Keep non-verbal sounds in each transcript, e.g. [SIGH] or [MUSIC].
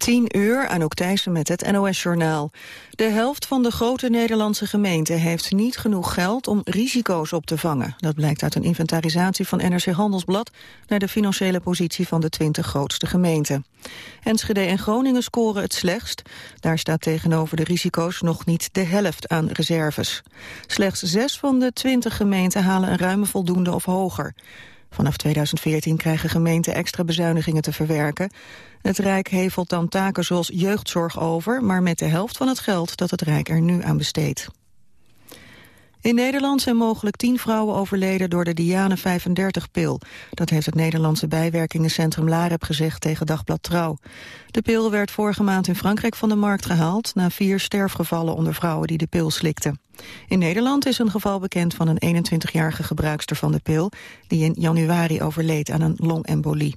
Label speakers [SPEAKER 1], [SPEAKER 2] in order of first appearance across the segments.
[SPEAKER 1] 10 uur, Anouk Thijssen met het NOS-journaal. De helft van de grote Nederlandse gemeenten heeft niet genoeg geld om risico's op te vangen. Dat blijkt uit een inventarisatie van NRC Handelsblad naar de financiële positie van de 20 grootste gemeenten. Enschede en Groningen scoren het slechtst. Daar staat tegenover de risico's nog niet de helft aan reserves. Slechts zes van de 20 gemeenten halen een ruime voldoende of hoger. Vanaf 2014 krijgen gemeenten extra bezuinigingen te verwerken. Het Rijk hevelt dan taken zoals jeugdzorg over... maar met de helft van het geld dat het Rijk er nu aan besteedt. In Nederland zijn mogelijk tien vrouwen overleden door de Diane 35-pil. Dat heeft het Nederlandse bijwerkingencentrum LAREP gezegd tegen Dagblad Trouw. De pil werd vorige maand in Frankrijk van de markt gehaald... na vier sterfgevallen onder vrouwen die de pil slikten. In Nederland is een geval bekend van een 21-jarige gebruikster van de pil... die in januari overleed aan een longembolie.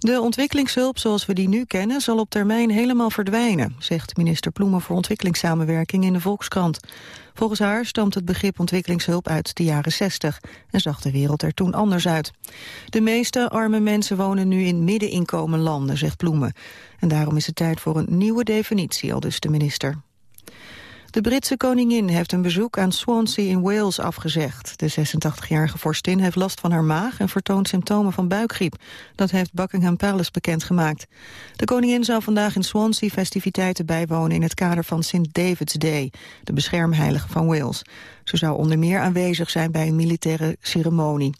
[SPEAKER 1] De ontwikkelingshulp zoals we die nu kennen zal op termijn helemaal verdwijnen, zegt minister Ploemen voor ontwikkelingssamenwerking in de Volkskrant. Volgens haar stamt het begrip ontwikkelingshulp uit de jaren 60 en zag de wereld er toen anders uit. De meeste arme mensen wonen nu in middeninkomenlanden, zegt Ploemen. En daarom is het tijd voor een nieuwe definitie, al dus de minister. De Britse koningin heeft een bezoek aan Swansea in Wales afgezegd. De 86-jarige vorstin heeft last van haar maag en vertoont symptomen van buikgriep. Dat heeft Buckingham Palace bekendgemaakt. De koningin zou vandaag in Swansea festiviteiten bijwonen in het kader van St. David's Day, de beschermheilige van Wales. Ze zou onder meer aanwezig zijn bij een militaire ceremonie.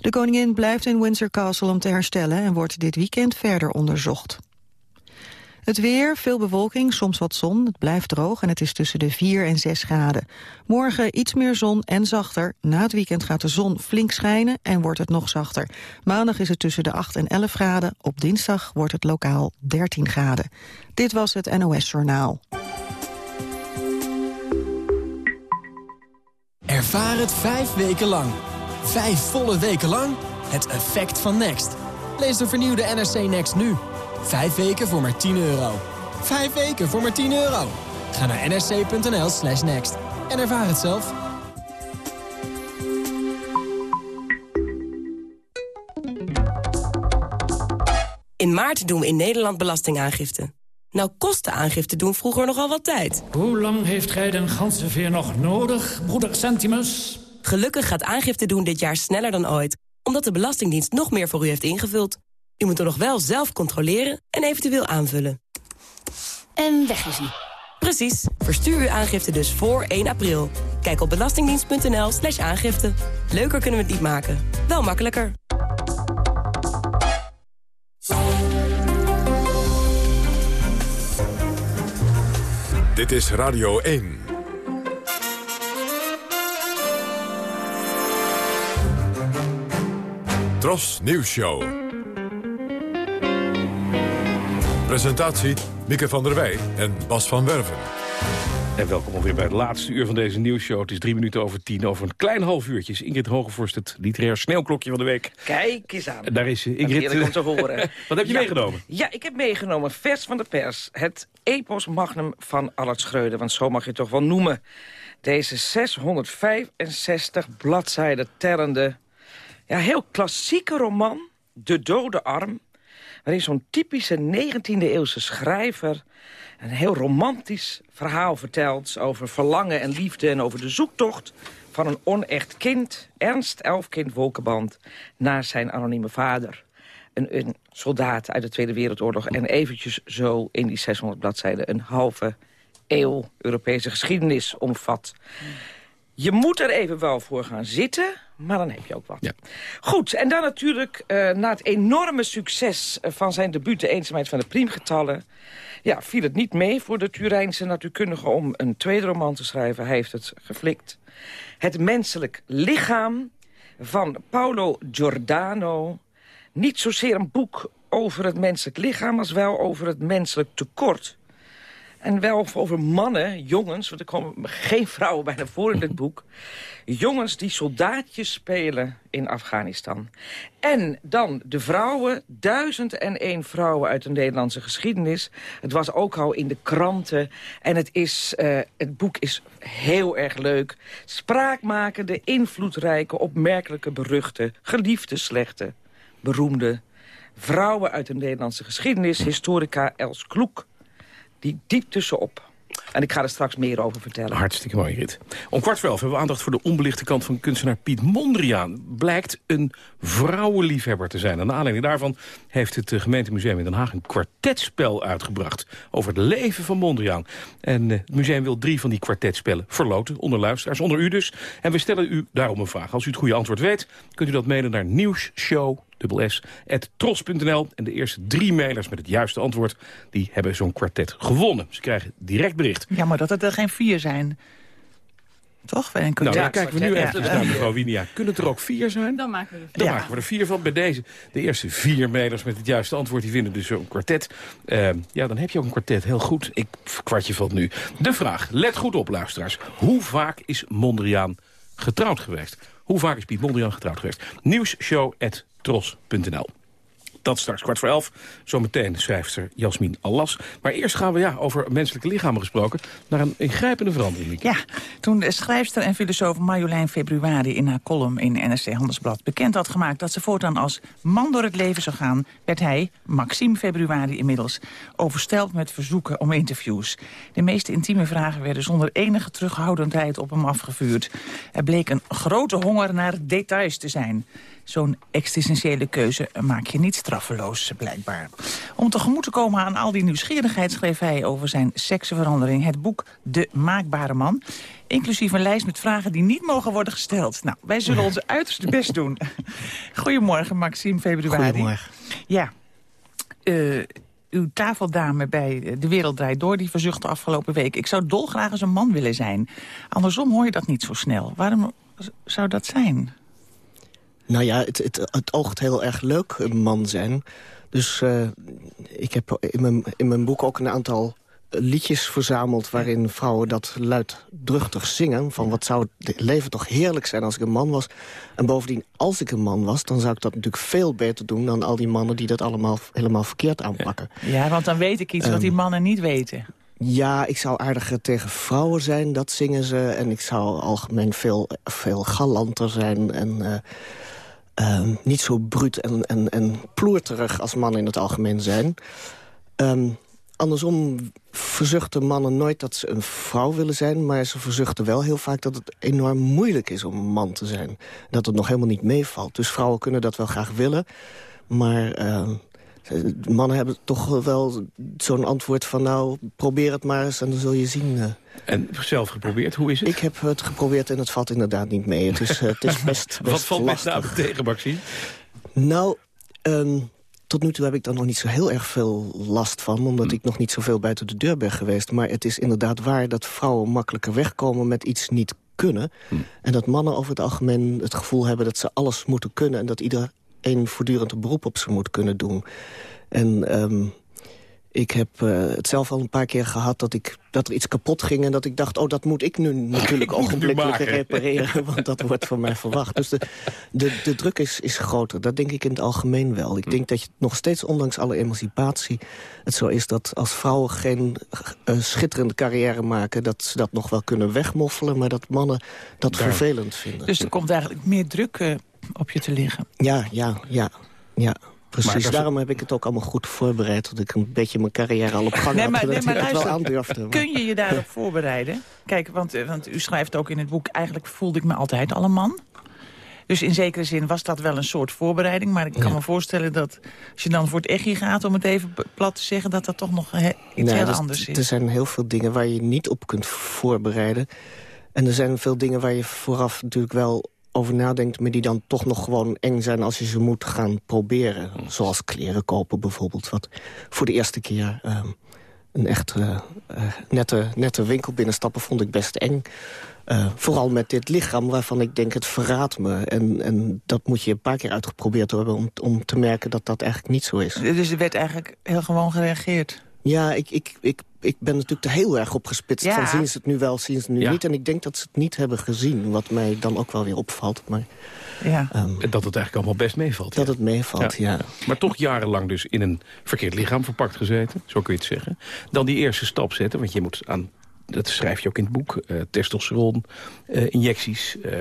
[SPEAKER 1] De koningin blijft in Windsor Castle om te herstellen en wordt dit weekend verder onderzocht. Het weer, veel bewolking, soms wat zon. Het blijft droog en het is tussen de 4 en 6 graden. Morgen iets meer zon en zachter. Na het weekend gaat de zon flink schijnen en wordt het nog zachter. Maandag is het tussen de 8 en 11 graden. Op dinsdag wordt het lokaal 13 graden. Dit was het NOS Journaal.
[SPEAKER 2] Ervaar het vijf weken lang. Vijf volle weken lang. Het effect van Next. Lees de vernieuwde NRC Next nu. Vijf weken voor maar 10 euro. Vijf weken voor maar 10 euro. Ga naar nsc.nl slash next en ervaar het zelf.
[SPEAKER 3] In maart doen we in Nederland belastingaangifte. Nou kosten aangifte doen vroeger nogal wat tijd.
[SPEAKER 4] Hoe lang heeft gij den ganzenveer nog nodig, broeder Centimus?
[SPEAKER 3] Gelukkig gaat aangifte doen dit jaar sneller dan ooit... omdat de Belastingdienst nog meer voor u heeft ingevuld. U moet er nog wel zelf controleren en eventueel aanvullen.
[SPEAKER 5] En weg is hij.
[SPEAKER 3] Precies. Verstuur uw aangifte dus voor 1 april. Kijk op belastingdienst.nl slash aangifte. Leuker kunnen we het niet maken. Wel makkelijker.
[SPEAKER 6] Dit is Radio 1. Tros Nieuws Show. Presentatie Mieke van der Wij en Bas van Werven.
[SPEAKER 7] En welkom alweer bij het laatste uur van deze nieuwsshow. Het is drie minuten over tien. Over een klein half uurtje is Ingrid Hogevorst het literair sneeuwklokje van de week.
[SPEAKER 8] Kijk eens aan.
[SPEAKER 7] Daar is Ingrid.
[SPEAKER 8] om te horen. [LAUGHS]
[SPEAKER 7] Wat heb je meegenomen?
[SPEAKER 8] Ja, ik heb meegenomen vers van de pers. Het epos magnum van Allard Schreuder. Want zo mag je het toch wel noemen. Deze 665 bladzijden tellende... Ja, heel klassieke roman. De dode arm waarin zo'n typische 19e-eeuwse schrijver... een heel romantisch verhaal vertelt over verlangen en liefde... en over de zoektocht van een onecht kind, Ernst Elfkind Wolkenband... naar zijn anonieme vader. Een, een, soldaat uit de Tweede Wereldoorlog. En eventjes zo in die 600 bladzijden een halve eeuw Europese geschiedenis omvat. Je moet er even wel voor gaan zitten, maar dan heb je ook wat. Ja. Goed, en dan natuurlijk uh, na het enorme succes eh, van zijn debuut... De eenzaamheid van de priemgetallen... Ja, viel het niet mee voor de Turijnse natuurkundige om een tweede roman te schrijven. Hij heeft het geflikt. Het menselijk lichaam van Paolo Giordano. Niet zozeer een boek over het menselijk lichaam... als wel over het menselijk tekort en wel over mannen, jongens, want er komen geen vrouwen bijna voor in dit boek. Jongens die soldaatjes spelen in Afghanistan. En dan de vrouwen, duizend en één vrouwen uit de Nederlandse geschiedenis. Het was ook al in de kranten. En het, is, uh, het boek is heel erg leuk. Spraakmakende, invloedrijke, opmerkelijke, beruchte, geliefde, slechte, beroemde vrouwen uit de Nederlandse geschiedenis, historica Els Kloek. Die diep tussenop. En ik ga er straks meer over vertellen.
[SPEAKER 7] Hartstikke mooi, Rit. Om kwart voor elf hebben we aandacht voor de onbelichte kant van kunstenaar Piet Mondriaan. Blijkt een vrouwenliefhebber te zijn. En naar aanleiding daarvan heeft het eh, gemeentemuseum in Den Haag een kwartetspel uitgebracht over het leven van Mondriaan. En uh, het museum wil drie van die kwartetspellen verloten onder luisteraars, onder u dus. En we stellen u daarom een vraag. Als u het goede antwoord weet, kunt u dat mailen naar nieuwsshow tros.nl. En de eerste drie mailers met het juiste antwoord... die hebben zo'n kwartet gewonnen. Ze krijgen direct bericht.
[SPEAKER 9] Ja, maar dat het er geen vier zijn. Toch?
[SPEAKER 7] Nou, dan kijken we nu even naar mevrouw Winia. Kunnen het er ook vier zijn?
[SPEAKER 5] Dan maken we er
[SPEAKER 7] vier. Dan maken we er vier van. Bij deze, de eerste vier mailers met het juiste antwoord... die vinden dus zo'n kwartet. Uh, ja, dan heb je ook een kwartet. Heel goed. Ik kwartje valt nu. De vraag, let goed op luisteraars. Hoe vaak is Mondriaan getrouwd geweest? Hoe vaak is Piet Mondriaan getrouwd geweest? Nieuwsshow tros.nl. Dat straks kwart voor elf. Zometeen schrijfster Jasmin Allas. Maar eerst gaan we, ja, over menselijke lichamen gesproken... naar een ingrijpende verandering.
[SPEAKER 9] Ja, toen de schrijfster en filosoof Marjolein Februari... in haar column in NRC Handelsblad bekend had gemaakt... dat ze voortaan als man door het leven zou gaan... werd hij, Maxime Februari inmiddels, oversteld met verzoeken om interviews. De meest intieme vragen werden zonder enige terughoudendheid op hem afgevuurd. Er bleek een grote honger naar details te zijn... Zo'n existentiële keuze maak je niet straffeloos, blijkbaar. Om tegemoet te komen aan al die nieuwsgierigheid... schreef hij over zijn seksenverandering het boek De Maakbare Man. Inclusief een lijst met vragen die niet mogen worden gesteld. Nou, wij zullen onze uiterste best doen. [LAUGHS] Goedemorgen, Maxime Februari.
[SPEAKER 10] Goedemorgen.
[SPEAKER 9] Ja, uh, uw tafeldame bij De Wereld Draait Door... die verzuchtte afgelopen week... ik zou dolgraag eens een man willen zijn. Andersom hoor je dat niet zo snel. Waarom zou dat zijn?
[SPEAKER 10] Nou ja, het, het, het oogt heel erg leuk, een man zijn. Dus uh, ik heb in mijn, in mijn boek ook een aantal liedjes verzameld... waarin vrouwen dat luidruchtig zingen. Van wat zou het leven toch heerlijk zijn als ik een man was. En bovendien, als ik een man was... dan zou ik dat natuurlijk veel beter doen... dan al die mannen die dat allemaal helemaal verkeerd aanpakken.
[SPEAKER 9] Ja, want dan weet ik iets wat die ehm, mannen niet weten.
[SPEAKER 10] Ja, ik zou aardiger tegen vrouwen zijn, dat zingen ze. En ik zou algemeen veel, veel galanter zijn en... Uh, Ehm, niet zo bruut en, en, en ploerterig als mannen in het algemeen zijn. Um, andersom verzuchten mannen nooit dat ze een vrouw willen zijn... maar ze verzuchten wel heel vaak dat het enorm moeilijk is om een man te zijn. Dat het nog helemaal niet meevalt. Dus vrouwen kunnen dat wel graag willen... maar uh, mannen hebben toch wel zo'n antwoord van... nou, probeer het maar eens en dan zul je zien...
[SPEAKER 7] En zelf geprobeerd, hoe is het?
[SPEAKER 10] Ik heb het geprobeerd en het valt inderdaad niet mee. Het is, uh, het is [LAUGHS] best, best
[SPEAKER 7] Wat valt
[SPEAKER 10] lastig.
[SPEAKER 7] met tegen, Maxime?
[SPEAKER 10] Nou, um, tot nu toe heb ik daar nog niet zo heel erg veel last van... omdat hm. ik nog niet zoveel buiten de deur ben geweest. Maar het is inderdaad waar dat vrouwen makkelijker wegkomen met iets niet kunnen. Hm. En dat mannen over het algemeen het gevoel hebben dat ze alles moeten kunnen... en dat ieder een voortdurend een beroep op ze moet kunnen doen. En um, ik heb uh, het zelf al een paar keer gehad dat, ik, dat er iets kapot ging... en dat ik dacht, oh, dat moet ik nu natuurlijk [LAUGHS] ogenblikkelijk repareren... want dat wordt van mij verwacht. Dus de, de, de druk is, is groter. Dat denk ik in het algemeen wel. Ik denk dat je nog steeds, ondanks alle emancipatie... het zo is dat als vrouwen geen uh, schitterende carrière maken... dat ze dat nog wel kunnen wegmoffelen... maar dat mannen dat vervelend vinden.
[SPEAKER 9] Dus er komt eigenlijk meer druk uh, op je te liggen?
[SPEAKER 10] Ja, ja, ja. ja. Precies, daarom heb ik het ook allemaal goed voorbereid... dat ik een beetje mijn carrière al op gang nee, maar, nee, maar wel aandurfde.
[SPEAKER 9] Kun je je daarop voorbereiden? Kijk, want, eh, want u schrijft ook in het boek... eigenlijk voelde ik me altijd al een man. Dus in zekere zin was dat wel een soort voorbereiding. Maar ik kan me voorstellen dat als je dan voor het echtje gaat... om het even plat te zeggen, dat dat toch nog iets heel anders is.
[SPEAKER 10] Er zijn heel veel dingen waar je niet op kunt voorbereiden. En er zijn veel dingen waar je vooraf natuurlijk wel over nadenkt... maar die dan toch nog gewoon eng zijn als je ze moet gaan proberen. Zoals kleren kopen bijvoorbeeld. Wat voor de eerste keer uh, een echt uh, nette, nette winkel binnenstappen vond ik best eng. Uh, vooral met dit lichaam waarvan ik denk het verraadt me. En, en dat moet je een paar keer uitgeprobeerd hebben... om, om te merken dat dat eigenlijk niet zo is.
[SPEAKER 9] Dus er werd eigenlijk heel gewoon gereageerd?
[SPEAKER 10] Ja, ik, ik, ik, ik ben natuurlijk er heel erg op gespitst. Van zien ze het nu wel, zien ze het nu niet. En ik denk dat ze het niet hebben gezien. Wat mij dan ook wel weer opvalt. Maar,
[SPEAKER 7] ja. Um, dat het eigenlijk allemaal best meevalt.
[SPEAKER 10] Dat het meevalt, ja.
[SPEAKER 7] Maar toch jarenlang dus in een verkeerd lichaam verpakt gezeten. Zo kun je het zeggen. Dan die eerste stap zetten. Want je moet aan dat schrijf je ook in het boek, uh, testosteron, uh, injecties, uh,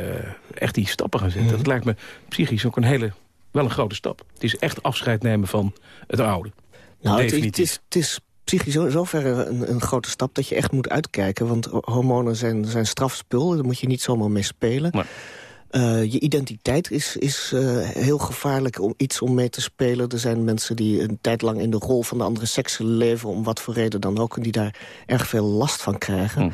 [SPEAKER 7] echt die stappen gaan zetten. Mm. Dat lijkt me psychisch ook een hele wel een grote stap. Het is echt afscheid nemen van het oude.
[SPEAKER 10] Nou, het is, het is psychisch zo- zover een, een grote stap dat je echt moet uitkijken. Want hormonen zijn, zijn strafspul, daar moet je niet zomaar mee spelen. Eh, je identiteit is, is eh, heel gevaarlijk om iets om mee te spelen. Er zijn mensen die een tijd lang in de rol van de andere seks leven... om wat voor reden dan ook, en die daar erg veel last van krijgen.
[SPEAKER 7] Hm.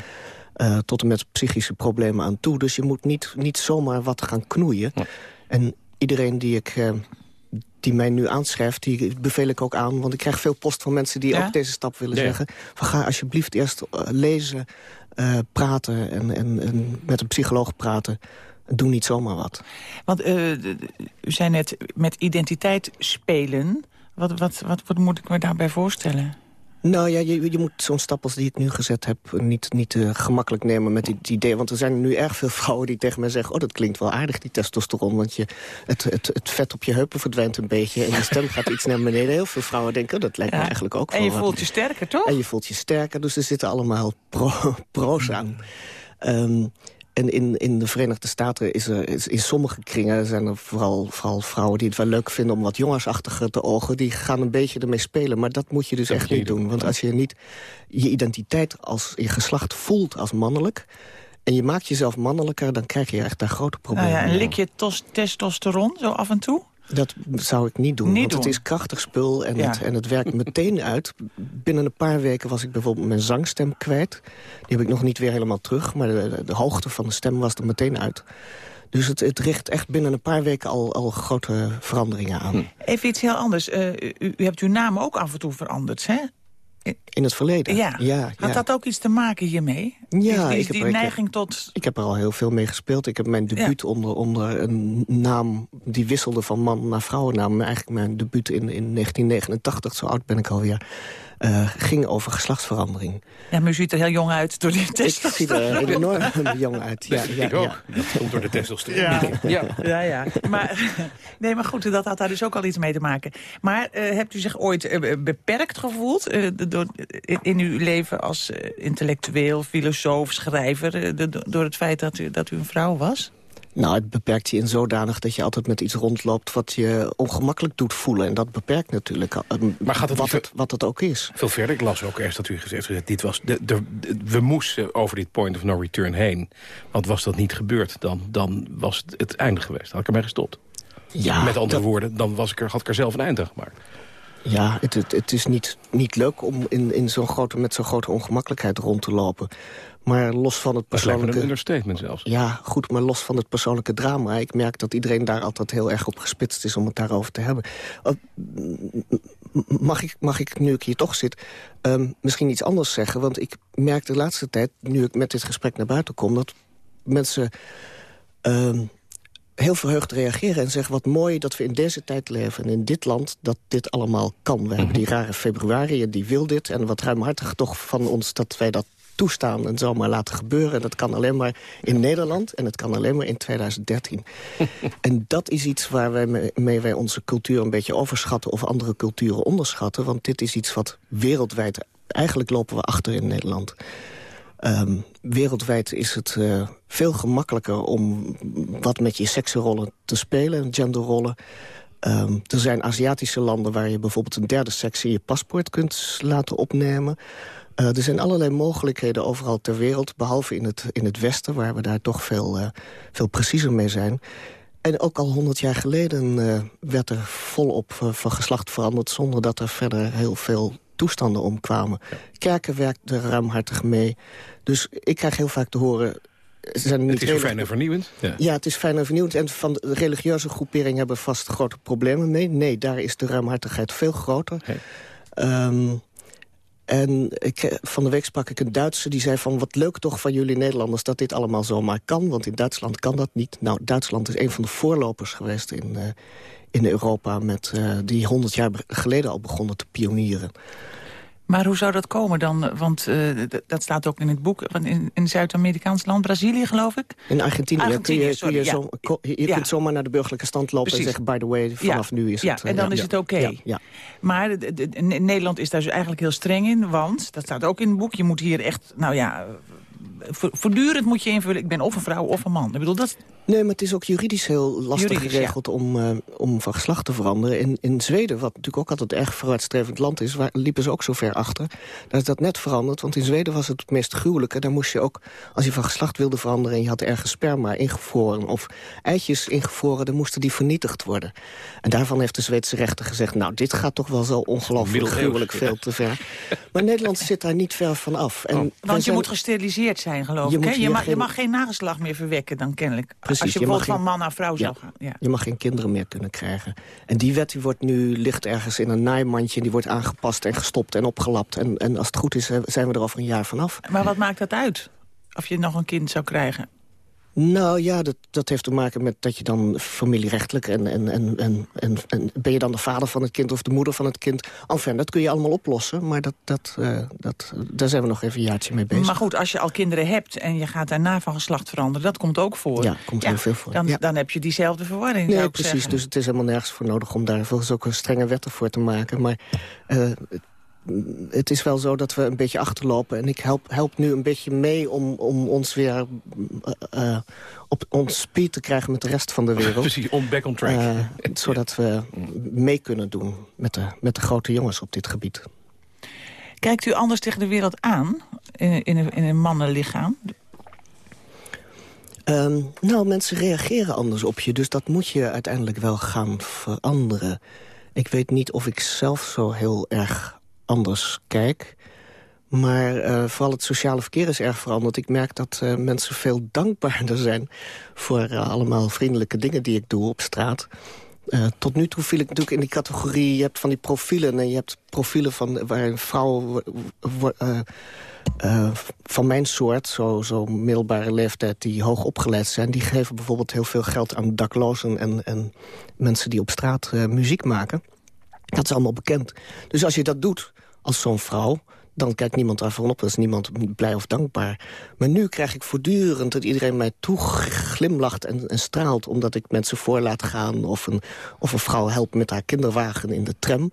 [SPEAKER 10] Eh, tot en met psychische problemen aan toe. Dus je moet niet, niet zomaar wat gaan knoeien. En iedereen die ik... die mij nu aanschrijft, die beveel ik ook aan. Want ik krijg veel post van mensen die
[SPEAKER 9] Ja?
[SPEAKER 10] ook deze stap willen
[SPEAKER 7] Ja,
[SPEAKER 10] zeggen. Van ga alsjeblieft eerst eh, lezen, eh, praten en, en, en met een psycholoog praten. Doe niet zomaar wat.
[SPEAKER 9] Want d- u zei net met identiteit spelen. Wat, wat, wat, wat moet ik me daarbij voorstellen?
[SPEAKER 10] Nou ja, je, je moet zo'n stap als die ik nu gezet heb... niet, niet eh, gemakkelijk nemen met dit idee. Want er zijn nu erg veel vrouwen die tegen mij zeggen... oh, dat klinkt wel aardig, die testosteron. Want je, het, het, het vet op je heupen verdwijnt een beetje... en je stem gaat iets naar beneden. Heel veel vrouwen denken, oh, dat lijkt me eigenlijk ook
[SPEAKER 9] En je
[SPEAKER 10] wat.
[SPEAKER 9] voelt je sterker, toch?
[SPEAKER 10] En je voelt je sterker, dus er zitten allemaal pro- pro's aan. Ehm, en in, in de Verenigde Staten is er is, in sommige kringen zijn er vooral, vooral vrouwen die het wel leuk vinden om wat jongensachtiger te ogen. Die gaan een beetje ermee spelen, maar dat moet je dus
[SPEAKER 7] Dat
[SPEAKER 10] echt niet doen. Want als je niet je identiteit als je geslacht voelt als mannelijk en je maakt jezelf mannelijker, dan krijg je echt daar grote
[SPEAKER 9] Nou
[SPEAKER 10] problemen.
[SPEAKER 9] ja, een likje tos- testosteron, zo af en toe?
[SPEAKER 10] Dat zou ik niet doen,
[SPEAKER 9] Niet
[SPEAKER 10] want
[SPEAKER 9] doen.
[SPEAKER 10] het is krachtig spul en,
[SPEAKER 9] Ja.
[SPEAKER 10] het, en het werkt meteen uit. Binnen een paar weken was ik bijvoorbeeld mijn zangstem kwijt. Die heb ik nog niet weer helemaal terug, maar de, de, de hoogte van de stem was er meteen uit. Dus het, het richt echt binnen een paar weken al, al grote veranderingen aan.
[SPEAKER 7] Hm.
[SPEAKER 9] Even iets heel anders. Eh, u, u hebt uw naam ook af en toe veranderd, hè?
[SPEAKER 10] In het verleden.
[SPEAKER 9] Ja.
[SPEAKER 10] ja,
[SPEAKER 9] Had
[SPEAKER 10] ja.
[SPEAKER 9] dat ook iets te maken hiermee?
[SPEAKER 10] Ja,
[SPEAKER 9] die, die,
[SPEAKER 10] ik heb
[SPEAKER 9] die
[SPEAKER 10] er-
[SPEAKER 9] neiging tot...
[SPEAKER 10] Ik heb er al heel veel mee gespeeld. Ik heb mijn debuut onder, onder een naam die wisselde van man naar vrouwennaam. Eigenlijk mijn debuut in, in 1989, zo oud ben ik alweer, eh, ging over geslachtsverandering.
[SPEAKER 9] Ja, maar u ziet er heel jong uit door die
[SPEAKER 10] Ik
[SPEAKER 9] testosteron.
[SPEAKER 10] zie er [LAUGHS] enorm jong uit. Ja, ja,
[SPEAKER 7] ik
[SPEAKER 10] ja.
[SPEAKER 7] ook. Dat komt door de testosteron.
[SPEAKER 9] Ja.
[SPEAKER 7] ja.
[SPEAKER 9] Ja, ja. Maar, nee, maar goed, dat had daar dus ook al iets mee te maken. Maar eh, hebt u zich ooit eh, beperkt gevoeld eh, door, in, in uw leven als intellectueel, filosoof, schrijver... door het feit dat u, dat u een vrouw was?
[SPEAKER 10] Nou, het beperkt je in zodanig dat je altijd met iets rondloopt... wat je ongemakkelijk doet voelen. En dat beperkt natuurlijk eh,
[SPEAKER 7] Maar gaat het
[SPEAKER 10] wat, het, wat het ook is.
[SPEAKER 7] Veel verder, ik las ook eerst dat u gezegd heeft... dit was de, de, de- we moesten over dit point of no return heen. Want was dat niet gebeurd, dan, dan was het het einde geweest. Had ik ermee gestopt.
[SPEAKER 10] Ja,
[SPEAKER 7] Met andere
[SPEAKER 10] dat-
[SPEAKER 7] woorden, dan was ik er, had ik er zelf een eind aan gemaakt.
[SPEAKER 10] Ja, het, het, het is niet, niet leuk om in, in zo'n grote, met zo'n grote ongemakkelijkheid rond te lopen. Maar los van het
[SPEAKER 7] Dat een
[SPEAKER 10] persoonlijke...
[SPEAKER 7] understatement zelfs.
[SPEAKER 10] Ja, goed, maar los van het persoonlijke drama... ik merk dat iedereen daar altijd heel erg op gespitst is om het daarover te hebben. Uh, mag, ik, mag ik, nu ik hier toch zit, um, misschien iets anders zeggen? Want ik merk de laatste tijd, nu ik met dit gesprek naar buiten kom... dat mensen um, heel verheugd reageren en zeggen... wat mooi dat we in deze tijd leven en in dit land dat dit allemaal kan. We hebben die rare februari en die wil dit. En wat ruimhartig toch van ons dat wij dat toestaan en zomaar laten gebeuren. En dat kan alleen maar in Nederland en het kan alleen maar in 2013. [LAUGHS] en dat is iets waar wij mee, wij onze cultuur een beetje overschatten... of andere culturen onderschatten. Want dit is iets wat wereldwijd... Eigenlijk lopen we achter in Nederland. Um, wereldwijd is het uh, veel gemakkelijker om wat met je seksenrollen te spelen, genderrollen. Um, er zijn Aziatische landen waar je bijvoorbeeld een derde seks in je paspoort kunt laten opnemen. Uh, er zijn allerlei mogelijkheden overal ter wereld, behalve in het, in het Westen... waar we daar toch veel, uh, veel preciezer mee zijn. En ook al honderd jaar geleden uh, werd er volop van geslacht veranderd... zonder dat er verder heel veel toestanden omkwamen. Kerken werkten ruimhartig mee. Dus ik krijg heel vaak te horen...
[SPEAKER 7] Zijn het is fijn en vernieuwend.
[SPEAKER 10] Ja. ja. het is fijn en vernieuwend. En van de religieuze groeperingen hebben vast grote problemen mee. Nee, daar is de ruimhartigheid veel groter. Hey. Um, en ik, van de week sprak ik een Duitse die zei van... wat leuk toch van jullie Nederlanders dat dit allemaal zomaar kan. Want in Duitsland kan dat niet. Nou, Duitsland is een van de voorlopers geweest in, uh, in Europa... Met, uh, die honderd jaar geleden al begonnen te pionieren.
[SPEAKER 9] Maar hoe zou dat komen dan? Want uh, dat staat ook in het boek. In, in Zuid-Amerikaans land, Brazilië geloof ik?
[SPEAKER 10] In Argentinië,
[SPEAKER 9] Argentinië
[SPEAKER 10] kun je,
[SPEAKER 9] sorry,
[SPEAKER 10] kun je,
[SPEAKER 9] ja.
[SPEAKER 10] zo, je ja. kunt zomaar naar de burgerlijke stand lopen
[SPEAKER 9] Precies.
[SPEAKER 10] en zeggen... by the way, vanaf
[SPEAKER 9] ja.
[SPEAKER 10] nu is
[SPEAKER 9] ja,
[SPEAKER 10] het...
[SPEAKER 9] en dan is het oké. Okay.
[SPEAKER 10] Ja,
[SPEAKER 9] Maar de, de, de, Nederland is daar dus eigenlijk heel streng in. Want, dat staat ook in het boek, je moet hier echt... nou ja, voortdurend moet je invullen... ik ben of een vrouw of een man. Ik bedoel, dat...
[SPEAKER 10] Nee, maar het is ook juridisch heel lastig
[SPEAKER 9] Juridisch,
[SPEAKER 10] geregeld om, eh, om van geslacht te veranderen. In, in Zweden, wat natuurlijk ook altijd erg vooruitstrevend land is... Waar, liepen ze ook zo ver achter. Daar is dat net veranderd, want in Zweden was het het meest gruwelijke. Daar moest je ook, als je van geslacht wilde veranderen... en je had ergens sperma ingevroren of eitjes ingevroren... dan moesten die vernietigd worden. En daarvan heeft de Zweedse rechter gezegd... nou, dit gaat toch wel zo ongelooflijk gruwelijk veel te ver. Maar Nederland [LAUGHS] zit daar niet ver van af. En wij
[SPEAKER 9] Want je
[SPEAKER 10] zijn-
[SPEAKER 9] moet gesteriliseerd zijn, geloof
[SPEAKER 10] Je
[SPEAKER 9] ik. hè? Je, mag, je
[SPEAKER 10] geen-
[SPEAKER 9] mag geen nageslag meer verwekken dan kennelijk.
[SPEAKER 10] Precies,
[SPEAKER 9] Als je
[SPEAKER 10] je
[SPEAKER 9] van man naar vrouw zou gaan. Ja.
[SPEAKER 10] Je mag geen kinderen meer kunnen krijgen. En die wet die wordt nu, ligt ergens in een naaimandje... en die wordt aangepast en gestopt en opgelapt. En, en als het goed is, eh, zijn we er over een jaar vanaf.
[SPEAKER 9] Maar wat maakt dat uit? Of je nog een kind zou krijgen?
[SPEAKER 10] Nou ja, dat, dat heeft te maken met dat je dan familierechtelijk... En, en, en, en, en, en ben je dan de vader van het kind of de moeder van het kind... Enfin, dat kun je allemaal oplossen, maar dat, dat, eh, dat, daar zijn we nog even een jaartje mee bezig.
[SPEAKER 9] Maar goed, als je al kinderen hebt en je gaat daarna van geslacht veranderen... dat komt ook voor.
[SPEAKER 10] Ja, komt heel veel voor.
[SPEAKER 9] Dan,
[SPEAKER 10] Ja.
[SPEAKER 9] dan heb je diezelfde verwarring,
[SPEAKER 10] Nee, precies.
[SPEAKER 9] zeggen.
[SPEAKER 10] Dus het is helemaal nergens voor nodig om daar volgens ook een strenge wetten voor te maken. Maar eh, het- is wel zo dat we een beetje achterlopen. En ik help, help nu een beetje mee om, om ons weer eh, eh, op ons speed te krijgen met de rest van de wereld. [LAUGHS]
[SPEAKER 7] Precies, on back on track.
[SPEAKER 10] Eh, zodat we mee kunnen doen met de, met de grote jongens op dit gebied.
[SPEAKER 9] Kijkt u anders tegen de wereld aan in, in, een, in een mannenlichaam?
[SPEAKER 10] Ehm, nou, mensen reageren anders op je, dus dat moet je uiteindelijk wel gaan veranderen. Ik weet niet of ik zelf zo heel erg anders kijk. Maar eh, vooral het sociale verkeer is erg veranderd. Ik merk dat eh, mensen veel dankbaarder zijn... voor eh, allemaal vriendelijke dingen die ik doe op straat. Tot nu toe viel ik natuurlijk in die categorie... je hebt van die profielen en je hebt profielen van, waar een vrouw... wo- wo- eh, eh, van mijn soort, zo, zo middelbare leeftijd... die hoog opgeleid zijn, die geven bijvoorbeeld heel veel geld aan daklozen... en, en mensen die op straat muziek maken. Dat is allemaal bekend. Dus als je dat doet als zo'n vrouw dan kijkt niemand daarvan op. Dan is niemand blij of dankbaar. Maar nu krijg ik voortdurend dat iedereen mij toe glimlacht en, en straalt... omdat ik mensen voor laat gaan of een, of een vrouw helpt met haar kinderwagen in de tram.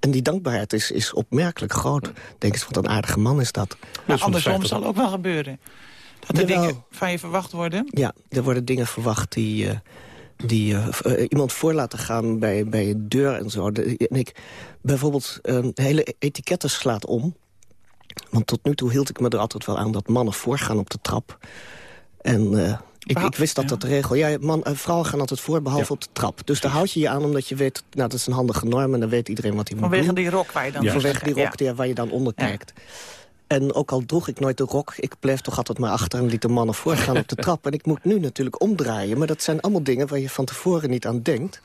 [SPEAKER 10] En die dankbaarheid is, is opmerkelijk groot. Denk eens, wat een aardige man is dat.
[SPEAKER 9] Maar andersom zal ook wel gebeuren. Dat er
[SPEAKER 10] Jawel.
[SPEAKER 9] dingen van je verwacht worden.
[SPEAKER 10] Ja, er worden dingen verwacht die, eh, die eh, eh, iemand voor laten gaan bij, bij een deur en zo. De- en ik, bijvoorbeeld, eh, hele etiketten slaat om. Want tot nu toe hield ik me er altijd wel aan dat mannen voorgaan op de trap. En eh, ik, ik wist dat dat de regel... Ja, man, vrouwen gaan altijd voor, behalve op de trap. Dus daar houd je je aan omdat je weet... Nou, dat is een handige norm en dan weet iedereen wat hij moet
[SPEAKER 9] Vanwege
[SPEAKER 10] doen.
[SPEAKER 9] die rok waar je dan...
[SPEAKER 10] Vanwege die rok die- waar je dan onder kijkt. En ook al droeg ik nooit de rok, ik bleef toch altijd maar achter... en liet de mannen voorgaan op de [LAUGHS] trap. En ik moet nu natuurlijk omdraaien. Maar dat zijn allemaal dingen waar je van tevoren niet aan denkt.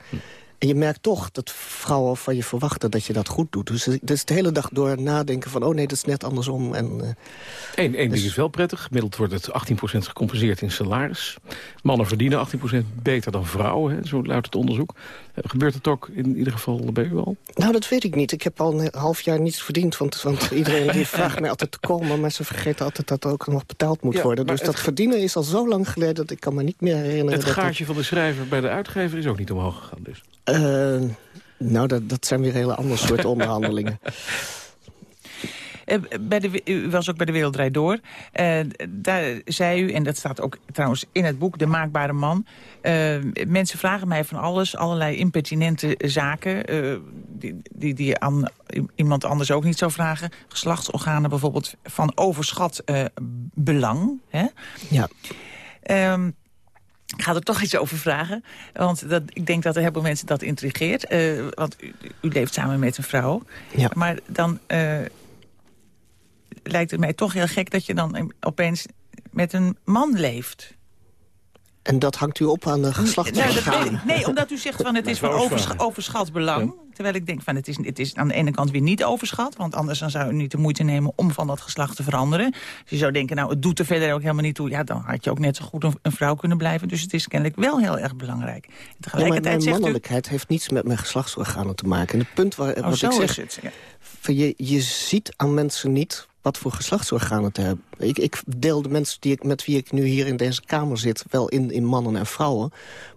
[SPEAKER 10] En je merkt toch dat vrouwen van je verwachten dat je dat goed doet. Dus, dus de hele dag door nadenken van... oh nee, dat is net andersom. En, eh,
[SPEAKER 7] Eén één ding is wel prettig. Gemiddeld wordt het 18% gecompenseerd in salaris. Mannen verdienen 18% beter dan vrouwen, hè, zo luidt het onderzoek. Eh, Gebeurt het ook in ieder geval bij u al?
[SPEAKER 10] Nou, dat weet ik niet. Ik heb al een half jaar niets verdiend. Want, want iedereen die [LAUGHS] vraagt mij altijd te komen. Maar ze vergeten altijd dat er ook nog betaald moet
[SPEAKER 7] Ja,
[SPEAKER 10] worden. Dus dat verdienen is al zo lang geleden... dat ik kan me niet meer herinneren.
[SPEAKER 7] Het
[SPEAKER 10] dat dat-
[SPEAKER 7] gaatje van de schrijver bij de uitgever is ook niet omhoog gegaan dus.
[SPEAKER 10] Eh, nou, dat, dat zijn weer hele andere soort [LAUGHS] onderhandelingen.
[SPEAKER 9] Eh, bij de, u was ook bij de Wereldrijd Door. Eh, daar zei u, en dat staat ook trouwens in het boek... De Maakbare Man. mensen vragen mij van alles, allerlei impertinente zaken... die, die, die je aan iemand anders ook niet zou vragen. Geslachtsorganen bijvoorbeeld van overschat belang. Hè?
[SPEAKER 10] Ja.
[SPEAKER 9] Ehm, ik ga er toch iets over vragen. Want dat, ik denk dat er heel veel mensen dat intrigeert. Eh, want u, u leeft samen met een vrouw.
[SPEAKER 10] Ja.
[SPEAKER 9] Maar dan eh, lijkt het mij toch heel gek dat je dan opeens met een man leeft.
[SPEAKER 10] En dat hangt u op aan de geslachtsorganen.
[SPEAKER 9] Nee, omdat u zegt van het is van oversch
[SPEAKER 10] zwaar.
[SPEAKER 9] overschat belang. Terwijl ik denk van het is, het is aan de ene kant weer niet overschat. Want anders dan zou u niet de moeite nemen om van dat geslacht te veranderen. Dus je zou denken, nou het doet er verder ook helemaal niet toe. Ja, dan had je ook net zo goed een, een vrouw kunnen blijven. Dus het is kennelijk wel heel erg belangrijk. En
[SPEAKER 10] Ja, maar
[SPEAKER 9] tegelijkertijd
[SPEAKER 10] mijn
[SPEAKER 9] zegt u...
[SPEAKER 10] mannelijkheid heeft niets met mijn geslachtsorganen te maken. En het punt waar,
[SPEAKER 9] Oh,
[SPEAKER 10] wat
[SPEAKER 9] zo
[SPEAKER 10] ik zeg...
[SPEAKER 9] is het, ja.
[SPEAKER 10] van je, je ziet aan mensen niet wat voor geslachtsorganen te hebben. Ik, ik deel de mensen die ik, met wie ik nu hier in deze kamer zit... wel in, in mannen en vrouwen.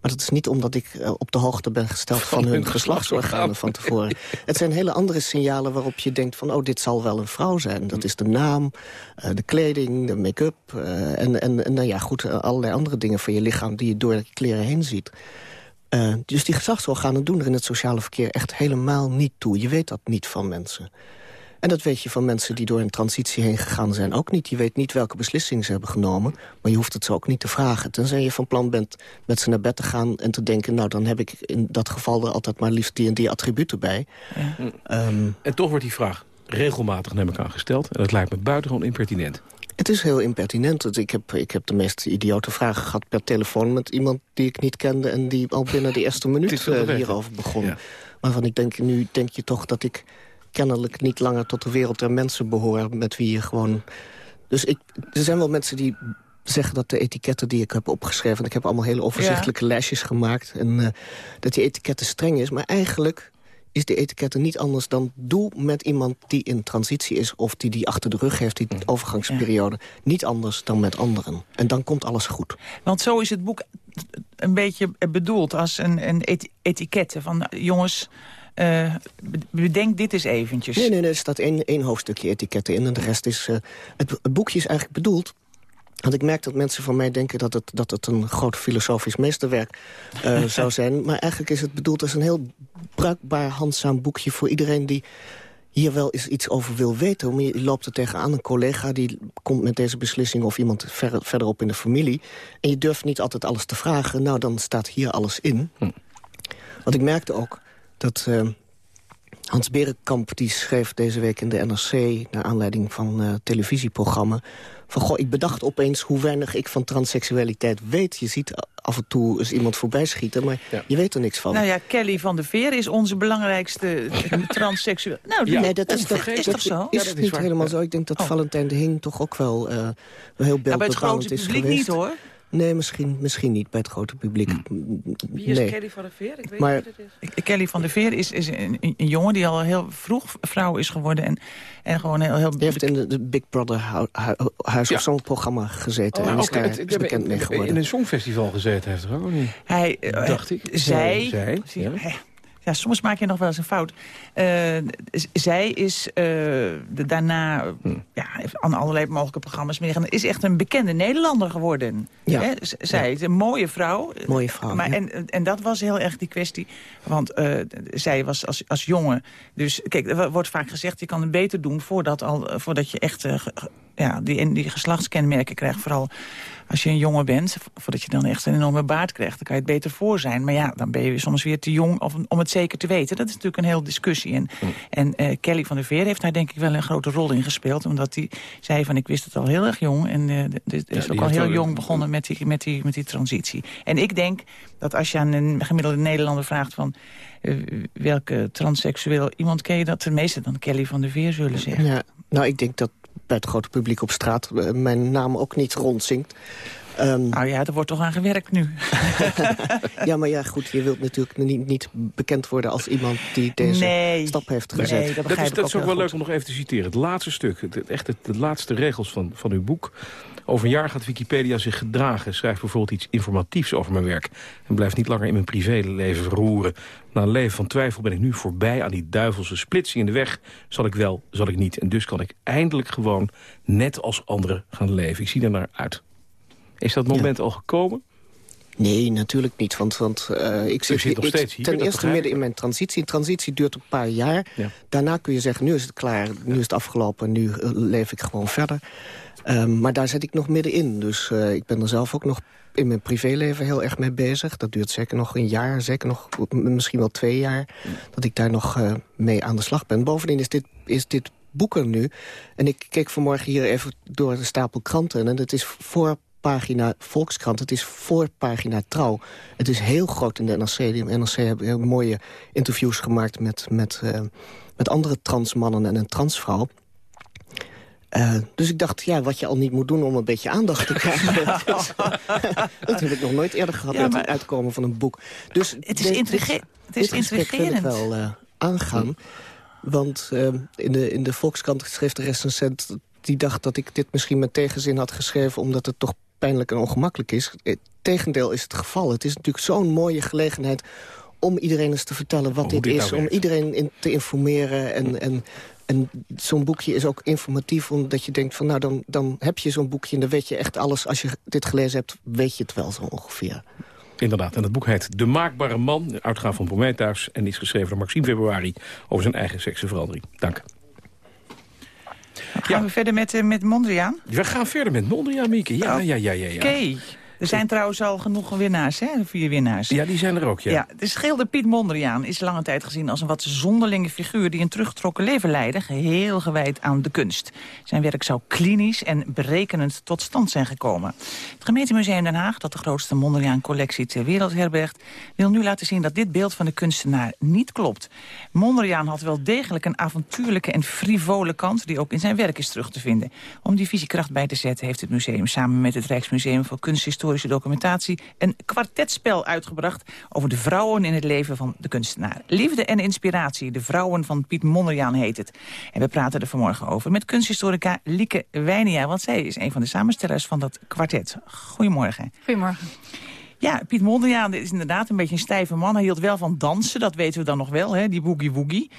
[SPEAKER 10] Maar dat is niet omdat ik uh, op de hoogte ben gesteld... van, hun geslachtsorganen van tevoren. Het zijn hele andere signalen waarop je denkt van... oh, dit zal wel een vrouw zijn. Dat is de naam, uh, de kleding, de make-up... Uh, en, en, en nou ja, goed, allerlei andere dingen van je lichaam... die je door de kleren heen ziet. Dus die geslachtsorganen doen er in het sociale verkeer echt helemaal niet toe. Je weet dat niet van mensen. En dat weet je van mensen die door een transitie heen gegaan zijn ook niet. Je weet niet welke beslissingen ze hebben genomen. Maar je hoeft het ze ook niet te vragen. Tenzij je van plan bent met ze naar bed te gaan en te denken... nou, dan heb ik in dat geval er altijd maar liefst die en die attributen bij.
[SPEAKER 7] Ja. Um, en toch wordt die vraag regelmatig, neem ik aan, gesteld. En dat lijkt me buitengewoon impertinent.
[SPEAKER 10] Het is heel impertinent. Ik heb, ik heb de meest idiote vragen gehad per telefoon... met iemand die ik niet kende en die al binnen de eerste [LAUGHS] minuut uh, hierover begon. Ja. Waarvan ik denk, nu denk je toch dat ik kennelijk niet langer tot de wereld der mensen behoor... met wie je gewoon... Dus ik, er zijn wel mensen die zeggen dat de etiketten die ik heb opgeschreven... ik heb allemaal hele overzichtelijke ja. lijstjes gemaakt... en uh, dat die etiketten streng is. Maar eigenlijk is de etiketten niet anders dan... doe met iemand die in transitie is... of die die achter de rug heeft, die overgangsperiode... Ja. niet anders dan met anderen. En dan komt alles goed.
[SPEAKER 9] Want zo is het boek een beetje bedoeld als een, een et van... jongens, uh, bedenk dit eens eventjes.
[SPEAKER 10] Nee, nee, nee er staat één, één hoofdstukje etiketten in. En de rest is... Uh, het, het, boekje is eigenlijk bedoeld... Want ik merk dat mensen van mij denken dat het, dat het een groot filosofisch meesterwerk uh, [LAUGHS] zou zijn. Maar eigenlijk is het bedoeld als een heel bruikbaar, handzaam boekje... voor iedereen die hier wel eens iets over wil weten. Maar je loopt er tegenaan, een collega die komt met deze beslissing... of iemand ver, verderop in de familie. En je durft niet altijd alles te vragen. Nou, dan staat hier alles in. Hm. Want ik merkte ook dat uh, Hans Berenkamp die schreef deze week in de NRC... naar aanleiding van een uh, televisieprogramma... van goh, ik bedacht opeens hoe weinig ik van transseksualiteit weet. Je ziet af en toe eens iemand voorbij schieten, maar ja. je weet er niks van.
[SPEAKER 9] Nou ja, Kelly van der Veer is onze belangrijkste [LAUGHS] transseksueel...
[SPEAKER 10] Nou, ja, nee, dat is, toch, is toch zo? Is, ja, dat is niet helemaal zo. Ik denk dat oh. Valentijn de Hing toch ook wel, uh, wel heel beeldbepalend
[SPEAKER 9] nou,
[SPEAKER 10] is
[SPEAKER 9] geweest.
[SPEAKER 10] niet,
[SPEAKER 9] hoor.
[SPEAKER 10] Nee, misschien, misschien niet bij het grote publiek.
[SPEAKER 8] Wie is
[SPEAKER 10] nee.
[SPEAKER 8] Kelly van der Veer? Ik weet
[SPEAKER 10] maar,
[SPEAKER 8] niet wie het is.
[SPEAKER 9] Kelly van der Veer is, is een, een, jongen die al heel vroeg vrouw is geworden. En, en gewoon heel... heel
[SPEAKER 10] die heeft in de, Big Brother hu hu huis ja. of zo'n programma gezeten.
[SPEAKER 7] Oh,
[SPEAKER 10] en
[SPEAKER 7] ook
[SPEAKER 10] is daar
[SPEAKER 7] het,
[SPEAKER 10] is bekend mee geworden.
[SPEAKER 7] In een songfestival gezeten heeft er ook niet.
[SPEAKER 9] Hij,
[SPEAKER 7] Dacht ik.
[SPEAKER 9] Zij...
[SPEAKER 7] zij
[SPEAKER 9] ja. Ja, soms maak je nog wel eens een fout. Uh, zij is uh, de, daarna hm. ja, aan allerlei mogelijke programma's meegegaan. Is echt een bekende Nederlander geworden.
[SPEAKER 10] Ja.
[SPEAKER 9] Hè? Zij is een mooie vrouw.
[SPEAKER 10] Mooie vrouw,
[SPEAKER 9] maar,
[SPEAKER 10] ja.
[SPEAKER 9] en, en dat was heel erg die kwestie. Want uh, zij was als, als jongen... Dus kijk, er wordt vaak gezegd... je kan het beter doen voordat, al, voordat je echt ja, die, die geslachtskenmerken krijgt. Vooral als je een jongen bent, voordat je dan echt een enorme baard krijgt... dan kan je het beter voor zijn. Maar ja, dan ben je soms weer te jong of, om het zeker te weten. Dat is natuurlijk een hele discussie. En, mm. en uh, Kelly van der Veer heeft daar denk ik wel een grote rol in gespeeld. Omdat hij zei van, ik wist het al heel erg jong. En uh, is ja, ook al heel jong begonnen met die, met, die, met die transitie. En ik denk dat als je aan een gemiddelde Nederlander vraagt van... Uh, welke transseksueel iemand ken je dat de meeste dan Kelly van der Veer zullen zeggen.
[SPEAKER 10] Ja, nou, ik denk dat bij het grote publiek op straat mijn naam ook niet rondzinkt.
[SPEAKER 9] Um, nou ja, er wordt toch aan gewerkt nu. [LAUGHS]
[SPEAKER 10] ja, maar ja, goed, je wilt natuurlijk niet, niet bekend worden als iemand die deze
[SPEAKER 9] nee,
[SPEAKER 10] stap heeft gezet.
[SPEAKER 9] Nee, dat,
[SPEAKER 7] dat is,
[SPEAKER 9] ik
[SPEAKER 7] dat is ook wel
[SPEAKER 9] goed.
[SPEAKER 7] leuk om nog even te citeren. Het laatste stuk, het, echt het, de laatste regels van, van uw boek. Over een jaar gaat Wikipedia zich gedragen. Schrijft bijvoorbeeld iets informatiefs over mijn werk. En blijft niet langer in mijn privéleven verroeren. Na een leven van twijfel ben ik nu voorbij aan die duivelse splitsing in de weg. Zal ik wel, zal ik niet. En dus kan ik eindelijk gewoon net als anderen gaan leven. Ik zie er naar uit. Is dat moment ja. al gekomen?
[SPEAKER 10] Nee, natuurlijk niet. Want, want uh, ik zit,
[SPEAKER 7] zit nog
[SPEAKER 10] ik,
[SPEAKER 7] steeds hier,
[SPEAKER 10] ten eerste midden in mijn transitie. Transitie duurt een paar jaar.
[SPEAKER 7] Ja.
[SPEAKER 10] Daarna kun je zeggen, nu is het klaar, nu is het afgelopen... nu uh, leef ik gewoon verder. Um, maar daar zit ik nog middenin. Dus uh, ik ben er zelf ook nog in mijn privéleven heel erg mee bezig. Dat duurt zeker nog een jaar, zeker nog misschien wel twee jaar... dat ik daar nog uh, mee aan de slag ben. Bovendien is dit, is dit boek er nu. En ik keek vanmorgen hier even door de stapel kranten... en het is voor pagina Volkskrant. Het is voorpagina Trouw. Het is heel groot in de NRC. De NRC hebben heel mooie interviews gemaakt met, met, uh, met andere transmannen en een transvrouw. Uh, dus ik dacht, ja, wat je al niet moet doen om een beetje aandacht te krijgen. [LAUGHS] dat heb ik nog nooit eerder gehad ja, met het uitkomen van een boek. Dus
[SPEAKER 9] het is, intrige het is
[SPEAKER 10] wil ik wel uh, aangaan. Want uh, in, de, in de Volkskrant schreef de recensent... die dacht dat ik dit misschien met tegenzin had geschreven... omdat het toch pijnlijk en ongemakkelijk is. Het tegendeel is het geval. Het is natuurlijk zo'n mooie gelegenheid om iedereen eens te vertellen wat dit, is. Nou om iedereen in te informeren. En, en, en zo'n boekje is ook informatief, omdat je denkt van... nou, dan, dan heb je zo'n boekje en dan weet je echt alles. Als je dit gelezen hebt, weet je het wel zo ongeveer.
[SPEAKER 7] Inderdaad, en het boek heet De Maakbare Man, uitgaaf van Prometheus... en is geschreven door Maxime Februari over zijn eigen seksenverandering. Dank.
[SPEAKER 9] Gaan we verder met, uh, met Mondriaan?
[SPEAKER 7] We gaan verder met Mondriaan, Mieke. Ja, ja, ja, ja. ja.
[SPEAKER 9] Oké. Er zijn trouwens al genoeg winnaars, hè? Vier winnaars.
[SPEAKER 7] Ja, die zijn er ook, ja. ja
[SPEAKER 9] de schilder Piet Mondriaan is lange tijd gezien als een wat zonderlinge figuur... die een teruggetrokken leven leidde, geheel gewijd aan de kunst. Zijn werk zou klinisch en berekenend tot stand zijn gekomen. Het gemeentemuseum Den Haag, dat de grootste Mondriaan-collectie ter wereld herbergt... wil nu laten zien dat dit beeld van de kunstenaar niet klopt. Mondriaan had wel degelijk een avontuurlijke en frivole kant... die ook in zijn werk is terug te vinden. Om die visiekracht bij te zetten heeft het museum samen met het Rijksmuseum voor Kunsthistorie documentatie... een kwartetspel uitgebracht over de vrouwen in het leven van de kunstenaar. Liefde en inspiratie, de vrouwen van Piet Mondriaan heet het. En we praten er vanmorgen over met kunsthistorica Lieke Wijnia... want zij is een van de samenstellers van dat kwartet. Goedemorgen.
[SPEAKER 11] Goedemorgen.
[SPEAKER 9] Ja, Piet Mondriaan is inderdaad een beetje een stijve man. Hij hield wel van dansen, dat weten we dan nog wel, hè, die boogie-woogie.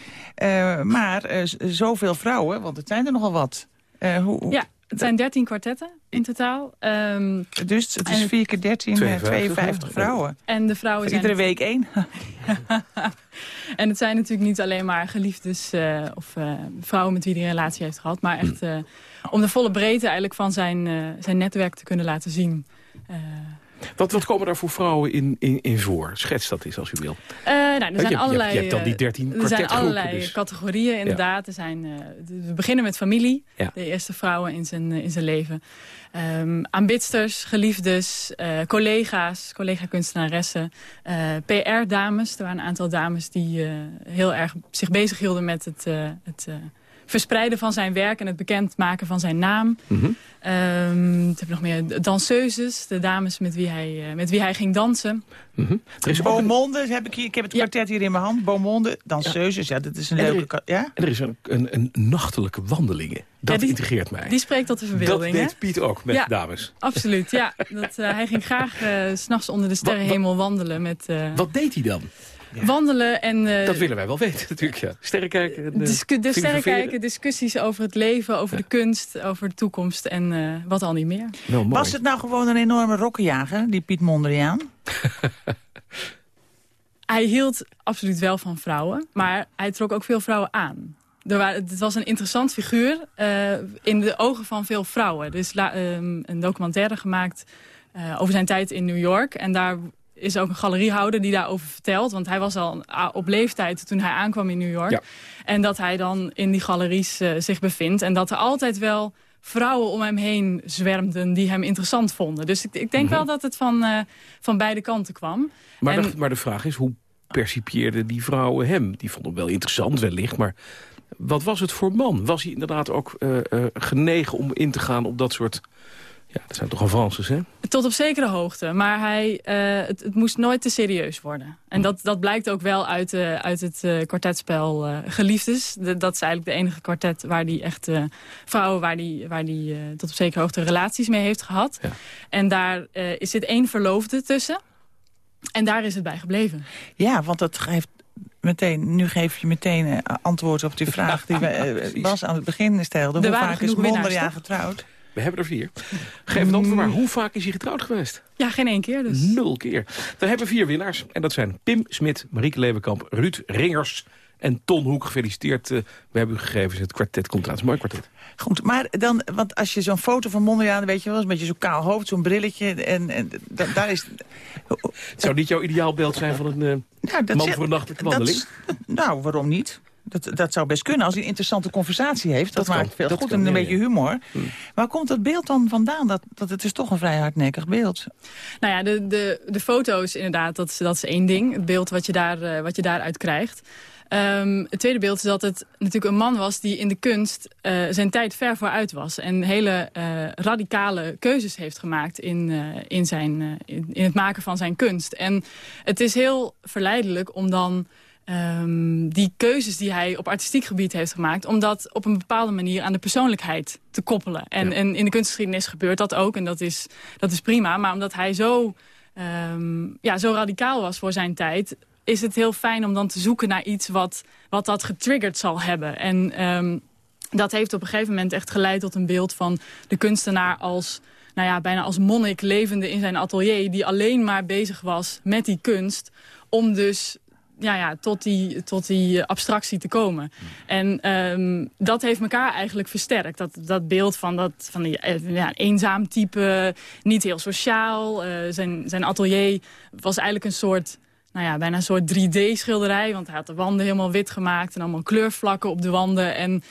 [SPEAKER 9] Uh, maar uh, zoveel vrouwen, want het zijn er nogal wat.
[SPEAKER 11] Uh, hoe, ja, het zijn 13 kwartetten in totaal. Um,
[SPEAKER 9] dus het is 4 keer 13, 52, 52 vrouwen.
[SPEAKER 11] En de vrouwen
[SPEAKER 9] zijn... Iedere week één. [LAUGHS] [LAUGHS]
[SPEAKER 11] en het zijn natuurlijk niet alleen maar geliefdes uh, of uh, vrouwen met wie hij een relatie heeft gehad. Maar echt uh, om de volle breedte eigenlijk van zijn, zijn netwerk te kunnen laten zien.
[SPEAKER 7] Wat, wat komen daar voor vrouwen in, in, in voor? Schets dat eens als u wil.
[SPEAKER 11] Uh, nou, er zijn
[SPEAKER 7] je,
[SPEAKER 11] allerlei,
[SPEAKER 7] je, hebt dan die 13
[SPEAKER 11] Er zijn allerlei dus. categorieën inderdaad. Er zijn, uh, we beginnen met familie. De eerste vrouwen in zijn, in zijn leven. Um, aanbidsters, geliefdes, uh, collega's, collega-kunstenaressen, PR-dames. Er waren een aantal dames die heel erg zich bezighielden met het... het verspreiden van zijn werk en het bekendmaken van zijn naam. Mm -hmm. um, heb nog meer danseuses, de dames met wie hij, uh, met wie hij ging dansen.
[SPEAKER 9] Mm -hmm. er is Beaumonde, heb ik, hier, ik heb het kwartet ja. hier in mijn hand. Beaumonde, danseuses, ja, dat is een en leuke...
[SPEAKER 7] Er, ja? En er is een, een, een nachtelijke wandelingen. Dat ja, die, integreert mij.
[SPEAKER 11] Die spreekt tot de verbeelding,
[SPEAKER 7] Dat deed Piet ook met
[SPEAKER 11] ja,
[SPEAKER 7] dames.
[SPEAKER 11] Absoluut, ja. Dat, uh, hij ging graag uh, s'nachts onder de sterrenhemel wandelen. Met,
[SPEAKER 7] wat deed hij dan?
[SPEAKER 11] Wandelen en... Uh,
[SPEAKER 7] dat willen wij wel weten natuurlijk, ja. Sterrenkijken. De,
[SPEAKER 11] Discu de sterrenkijken, discussies over het leven, over ja. de kunst, over de toekomst en uh, wat al niet meer.
[SPEAKER 9] Nou, Was het nou gewoon een enorme rokkenjager, die Piet Mondriaan? [LAUGHS]
[SPEAKER 11] hij hield absoluut wel van vrouwen, maar hij trok ook veel vrouwen aan. Er waren, het was een interessant figuur uh, in de ogen van veel vrouwen. Er is um, een documentaire gemaakt over zijn tijd in New York. En daar is ook een galeriehouder die daarover vertelt. Want hij was al op leeftijd toen hij aankwam in New York. Ja. En dat hij dan in die galeries uh, zich bevindt. En dat er altijd wel vrouwen om hem heen zwermden die hem interessant vonden. Dus ik, ik denk mm -hmm. wel dat het van, uh, van beide kanten kwam.
[SPEAKER 7] Maar, en, de, maar de vraag is, hoe percipieerden die vrouwen hem? Die vonden hem wel interessant wellicht, maar... Wat was het voor man? Was hij inderdaad ook uh, genegen om in te gaan op dat soort ja, dat zijn toch al Franses, hè?
[SPEAKER 11] Tot op zekere hoogte. Maar hij, uh, het, het, moest nooit te serieus worden. En hm. dat, dat blijkt ook wel uit, uh, uit het uh, kwartetspel Geliefdes. De, dat is eigenlijk de enige kwartet waar die echt vrouwen... waar die, waar die tot op zekere hoogte relaties mee heeft gehad. Ja. En daar is zit één verloofde tussen. En daar is het bij gebleven.
[SPEAKER 9] Ja, want dat geeft meteen, nu geef je meteen antwoord op die [LAUGHS] vraag die we, Bas aan het begin stelde. Hoe vaak is Mondriaan getrouwd?
[SPEAKER 7] We hebben er vier. Geef het antwoord maar. Hoe vaak is hij getrouwd geweest?
[SPEAKER 11] Ja, geen één keer dus.
[SPEAKER 7] Nul keer. We hebben vier winnaars. En dat zijn Pim Smit, Marieke Levenkamp, Ruud Ringers en Ton Hoek. Gefeliciteerd. Uh, we hebben u gegeven. Het kwartet komt aan. Het is mooi kwartet.
[SPEAKER 9] Goed, maar dan, want als je zo'n foto van Mondriaan, weet je wel, een beetje zo'n kaal hoofd, zo'n brilletje, en, en da, daar is...
[SPEAKER 7] Het zou niet jouw ideaalbeeld zijn van een uh, nou, man voor een nachtelijke wandeling?
[SPEAKER 9] Nou, waarom niet? Dat, dat zou best kunnen als hij een interessante conversatie heeft. Dat, dat maakt veel goed en een beetje humor. Hmm. Waar komt dat beeld dan vandaan? Dat, dat het is toch een vrij hardnekkig beeld.
[SPEAKER 11] Nou ja, de, de, de foto's inderdaad, dat is, dat is één ding. Het beeld wat je, daar, uh, wat je daaruit krijgt. Um, het tweede beeld is dat het natuurlijk een man was die in de kunst uh, zijn tijd ver vooruit was. En hele uh, radicale keuzes heeft gemaakt in, uh, in, zijn, in, in, het maken van zijn kunst. En het is heel verleidelijk om dan ehm, die keuzes die hij op artistiek gebied heeft gemaakt... om dat op een bepaalde manier aan de persoonlijkheid te koppelen. En, en in de kunstgeschiedenis gebeurt dat ook en dat is, dat is prima. Maar omdat hij zo, ehm, ja, zo radicaal was voor zijn tijd is het heel fijn om dan te zoeken naar iets wat, wat dat getriggerd zal hebben. En ehm, dat heeft op een gegeven moment echt geleid tot een beeld van de kunstenaar als... Nou ja, bijna als monnik levende in zijn atelier... die alleen maar bezig was met die kunst... om dus ja, ja, tot, die, tot die abstractie te komen. En um, dat heeft elkaar eigenlijk versterkt. Dat, dat beeld van, dat, van die eh, ja, eenzaam type, niet heel sociaal. Uh, zijn, zijn atelier was eigenlijk een soort nou ja, bijna een soort 3D-schilderij. Want hij had de wanden helemaal wit gemaakt en allemaal kleurvlakken op de wanden. En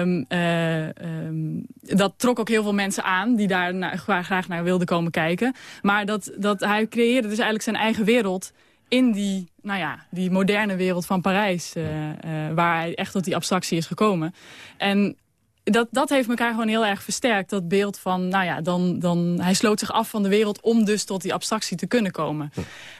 [SPEAKER 11] um, uh, um, dat trok ook heel veel mensen aan die daar naar, graag naar wilden komen kijken. Maar dat, dat hij creëerde dus eigenlijk zijn eigen wereld in die, nou ja, die moderne wereld van Parijs. Uh, uh, waar hij echt tot die abstractie is gekomen. En dat, dat heeft elkaar gewoon heel erg versterkt. Dat beeld van, nou ja, dan, dan, hij sloot zich af van de wereld... om dus tot die abstractie te kunnen komen.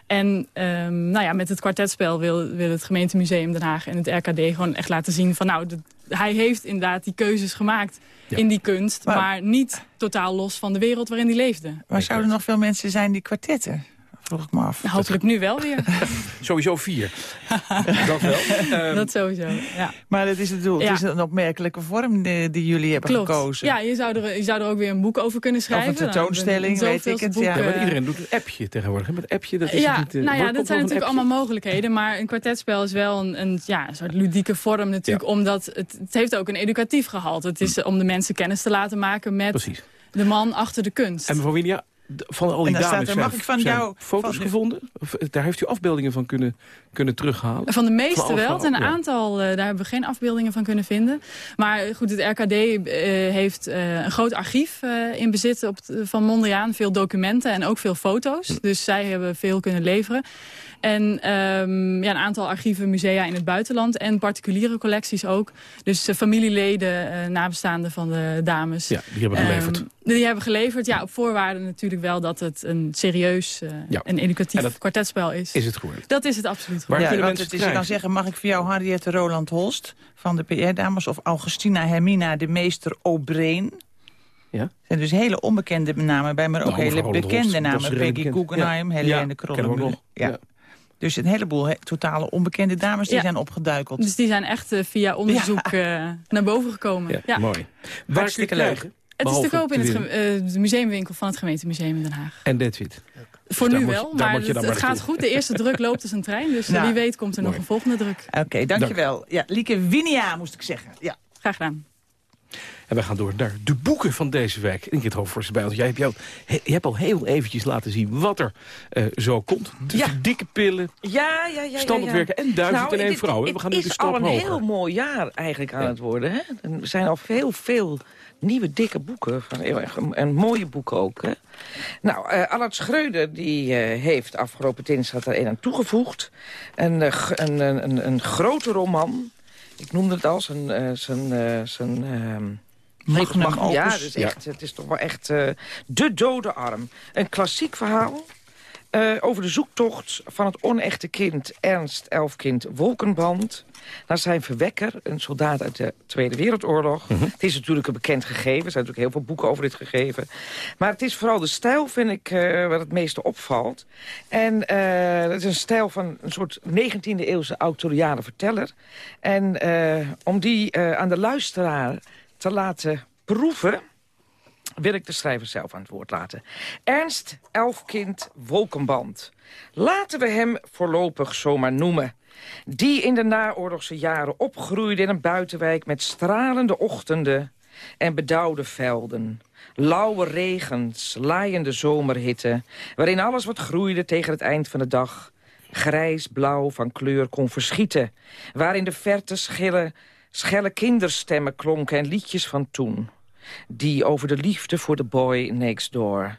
[SPEAKER 11] En um, nou ja, met het kwartetspel wil, wil het gemeentemuseum Den Haag... en het RKD gewoon echt laten zien van... nou, de, hij heeft inderdaad die keuzes gemaakt in die kunst... Maar, maar, niet totaal los van de wereld waarin hij leefde.
[SPEAKER 9] Maar zouden er nog veel mensen zijn die kwartetten vroeg ik me af.
[SPEAKER 11] Hopelijk nu wel weer. [LAUGHS]
[SPEAKER 7] sowieso vier. [LAUGHS] dat wel.
[SPEAKER 11] Um, dat sowieso, ja.
[SPEAKER 9] Maar het is, het, doel. het is een opmerkelijke vorm die, die jullie hebben
[SPEAKER 11] Klopt.
[SPEAKER 9] gekozen.
[SPEAKER 11] Ja, je zou, er, je zou er ook weer een boek over kunnen schrijven.
[SPEAKER 9] Of een tentoonstelling, nou, weet ik het.
[SPEAKER 7] Ja. maar iedereen doet een appje tegenwoordig. Met appje, dat is
[SPEAKER 11] ja,
[SPEAKER 7] niet, uh,
[SPEAKER 11] nou ja, dat zijn natuurlijk allemaal mogelijkheden. Maar een kwartetspel is wel een, een, ja, een soort ludieke vorm natuurlijk. Ja. Omdat het, het heeft ook een educatief gehalte. Het is om de mensen kennis te laten maken met
[SPEAKER 7] Precies.
[SPEAKER 11] de man achter de kunst.
[SPEAKER 7] En mevrouw Winia, van al die dames
[SPEAKER 9] er, mag ik van jou,
[SPEAKER 7] foto's
[SPEAKER 9] van,
[SPEAKER 7] gevonden? Of, daar heeft u afbeeldingen van kunnen, kunnen terughalen?
[SPEAKER 11] Van de meeste
[SPEAKER 7] van
[SPEAKER 11] wel. Een ja. aantal, uh, daar hebben we geen afbeeldingen van kunnen vinden. Maar goed, het RKD uh, heeft uh, een groot archief in bezit op van Mondriaan. Veel documenten en ook veel foto's. Hm. Dus zij hebben veel kunnen leveren. En um, ja, een aantal archieven, musea in het buitenland. En particuliere collecties ook. Dus uh, familieleden, uh, nabestaanden van de dames.
[SPEAKER 7] Ja, die hebben geleverd. Um,
[SPEAKER 11] die hebben geleverd, ja, op voorwaarde natuurlijk wel dat het een serieus uh, ja. en educatief en kwartetspel is.
[SPEAKER 7] Is het geworden?
[SPEAKER 11] Dat is het absoluut geworden.
[SPEAKER 9] Ja, want het is, dan zeggen, mag ik voor jou Henriette Roland Holst van de PR-dames... of Augustina Hermina de meester Obreen...
[SPEAKER 7] Ja?
[SPEAKER 9] Het zijn dus hele onbekende namen bij, maar ook
[SPEAKER 7] nou,
[SPEAKER 9] hele bekende
[SPEAKER 7] Holst,
[SPEAKER 9] namen. Peggy Guggenheim,
[SPEAKER 7] ja.
[SPEAKER 9] Helene
[SPEAKER 7] ja.
[SPEAKER 9] Ja. Dus een heleboel he, totale onbekende dames die
[SPEAKER 11] ja.
[SPEAKER 9] zijn opgeduikeld.
[SPEAKER 11] Dus die zijn echt uh, via onderzoek ja. uh, naar boven gekomen.
[SPEAKER 7] Ja, ja. mooi. Waar is het
[SPEAKER 11] is te koop in het uh, de museumwinkel van het gemeentemuseum in Den Haag.
[SPEAKER 7] En that's it?
[SPEAKER 11] Voor nu wel, maar het, het gaat goed. De eerste druk loopt als een trein, dus nou, wie weet komt er mooi. nog een volgende druk.
[SPEAKER 9] Oké, okay, dankjewel. Dank. Ja, Lieke Winia moest ik zeggen. Ja.
[SPEAKER 11] Graag gedaan.
[SPEAKER 7] En we gaan door naar de boeken van deze week. Ingrid Hoofdvorst bij ons. Jij hebt, jou, je hebt al heel eventjes laten zien wat er uh, zo komt. Dus
[SPEAKER 8] ja.
[SPEAKER 7] dikke pillen,
[SPEAKER 8] ja, ja, ja,
[SPEAKER 7] standaardwerken
[SPEAKER 8] ja,
[SPEAKER 7] en duizend
[SPEAKER 8] nou,
[SPEAKER 7] en één vrouw. We gaan nu de stap
[SPEAKER 8] hoger. Het is al een heel mooi jaar eigenlijk aan het worden. Hè? Er zijn al heel veel nieuwe dikke boeken. Van, en mooie boeken ook. Hè? Nou, uh, Allard Schreuder die, uh, heeft afgelopen dinsdag er een aan toegevoegd. Een, uh, een, een, een, grote roman. Ik noemde het al, zijn... zijn, zijn Ja, dus echt, ja. het is toch wel echt uh, de dode arm. Een klassiek verhaal uh, over de zoektocht van het onechte kind Ernst Elfkind Wolkenband... naar zijn verwekker, een soldaat uit de Tweede Wereldoorlog. Mm -hmm. Het is natuurlijk een bekend gegeven. Er zijn natuurlijk heel veel boeken over dit gegeven. Maar het is vooral de stijl, vind ik, uh, wat het meeste opvalt. En uh, het is een stijl van een soort 19e-eeuwse autoriale verteller. En om die aan de luisteraar te laten proeven wil ik de schrijver zelf aan het woord laten. Ernst Elfkind Wolkenband. Laten we hem voorlopig zomaar noemen. Die in de naoorlogse jaren opgroeide in een buitenwijk... met stralende ochtenden en bedauwde velden. Lauwe regens, laaiende zomerhitte... waarin alles wat groeide tegen het eind van de dag... grijs-blauw van kleur kon verschieten. Waar in de verte schillen schelle kinderstemmen klonken en liedjes van toen... die over de liefde voor de boy next door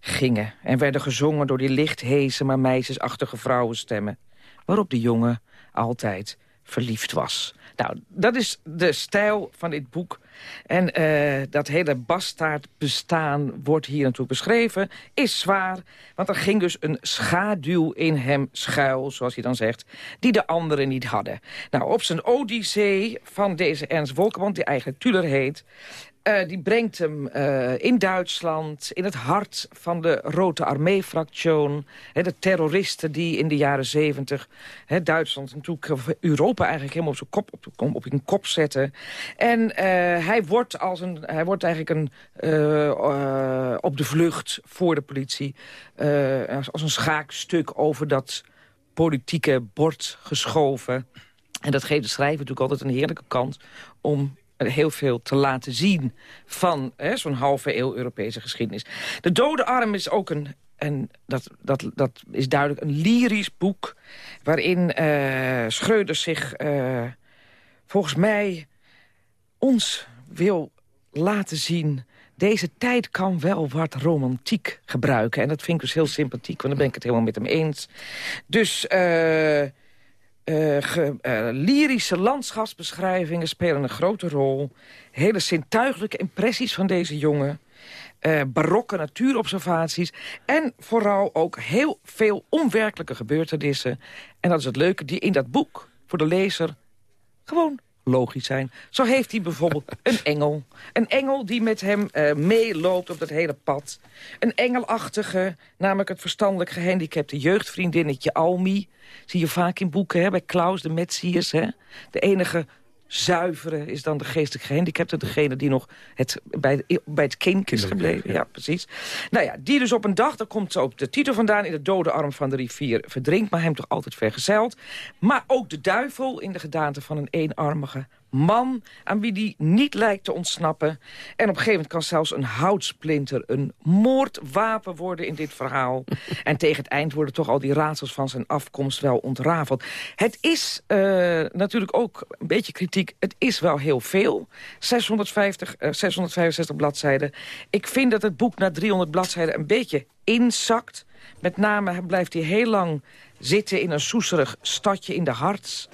[SPEAKER 8] gingen... en werden gezongen door die lichtheese maar meisjesachtige vrouwenstemmen... waarop de jongen altijd verliefd was. Nou, dat is de stijl van dit boek. En uh, dat hele bastaardbestaan wordt hier natuurlijk beschreven. Is zwaar, want er ging dus een schaduw in hem schuil, zoals hij dan zegt... die de anderen niet hadden. Nou, op zijn odyssee van deze Ernst Wolkenband, die eigenlijk Tuller heet... Uh, die brengt hem uh, in Duitsland, in het hart van de Rode Armee-fractie. De terroristen die in de jaren zeventig Duitsland en natuurlijk Europa eigenlijk helemaal op zijn kop, op, op een kop zetten. En uh, hij, wordt als een, hij wordt eigenlijk een, op de vlucht voor de politie. als een schaakstuk over dat politieke bord geschoven. En dat geeft de schrijver natuurlijk altijd een heerlijke kans om heel veel te laten zien van zo'n halve eeuw Europese geschiedenis. De Dode Arm is ook een, en dat, dat, dat is duidelijk, een lyrisch boek... waarin Schreuder zich uh, volgens mij ons wil laten zien... deze tijd kan wel wat romantiek gebruiken. En dat vind ik dus heel sympathiek, want dan ben ik het helemaal met hem eens. Dus... uh, lyrische landschapsbeschrijvingen spelen een grote rol. Hele zintuigelijke impressies van deze jongen. Uh, barokke natuurobservaties. En vooral ook heel veel onwerkelijke gebeurtenissen. En dat is het leuke, die in dat boek voor de lezer gewoon logisch zijn. Zo heeft hij bijvoorbeeld [LAUGHS] een engel. Een engel die met hem uh, meeloopt op dat hele pad. Een engelachtige, namelijk het verstandelijk gehandicapte jeugdvriendinnetje Almi. Zie je vaak in boeken, hè, bij Klaus de Metsiers. Hè? De enige zuivere is dan de geestelijk gehandicapte. Degene die nog het, bij, bij het kind is gebleven. Ja. precies. Nou ja, die dus op een dag, daar komt ook de titel vandaan... in de dode arm van de rivier verdrinkt, maar hem toch altijd vergezeld. Maar ook de duivel in de gedaante van een eenarmige man aan wie die niet lijkt te ontsnappen. En op een gegeven moment kan zelfs een houtsplinter een moordwapen worden in dit verhaal. [LAUGHS] en tegen het eind worden toch al die raadsels van zijn afkomst wel ontrafeld. Het is uh, natuurlijk ook een beetje kritiek. Het is wel heel veel. 650, uh, 665 bladzijden. Ik vind dat het boek na 300 bladzijden een beetje inzakt. Met name blijft hij heel lang zitten in een soeserig stadje in de Harts.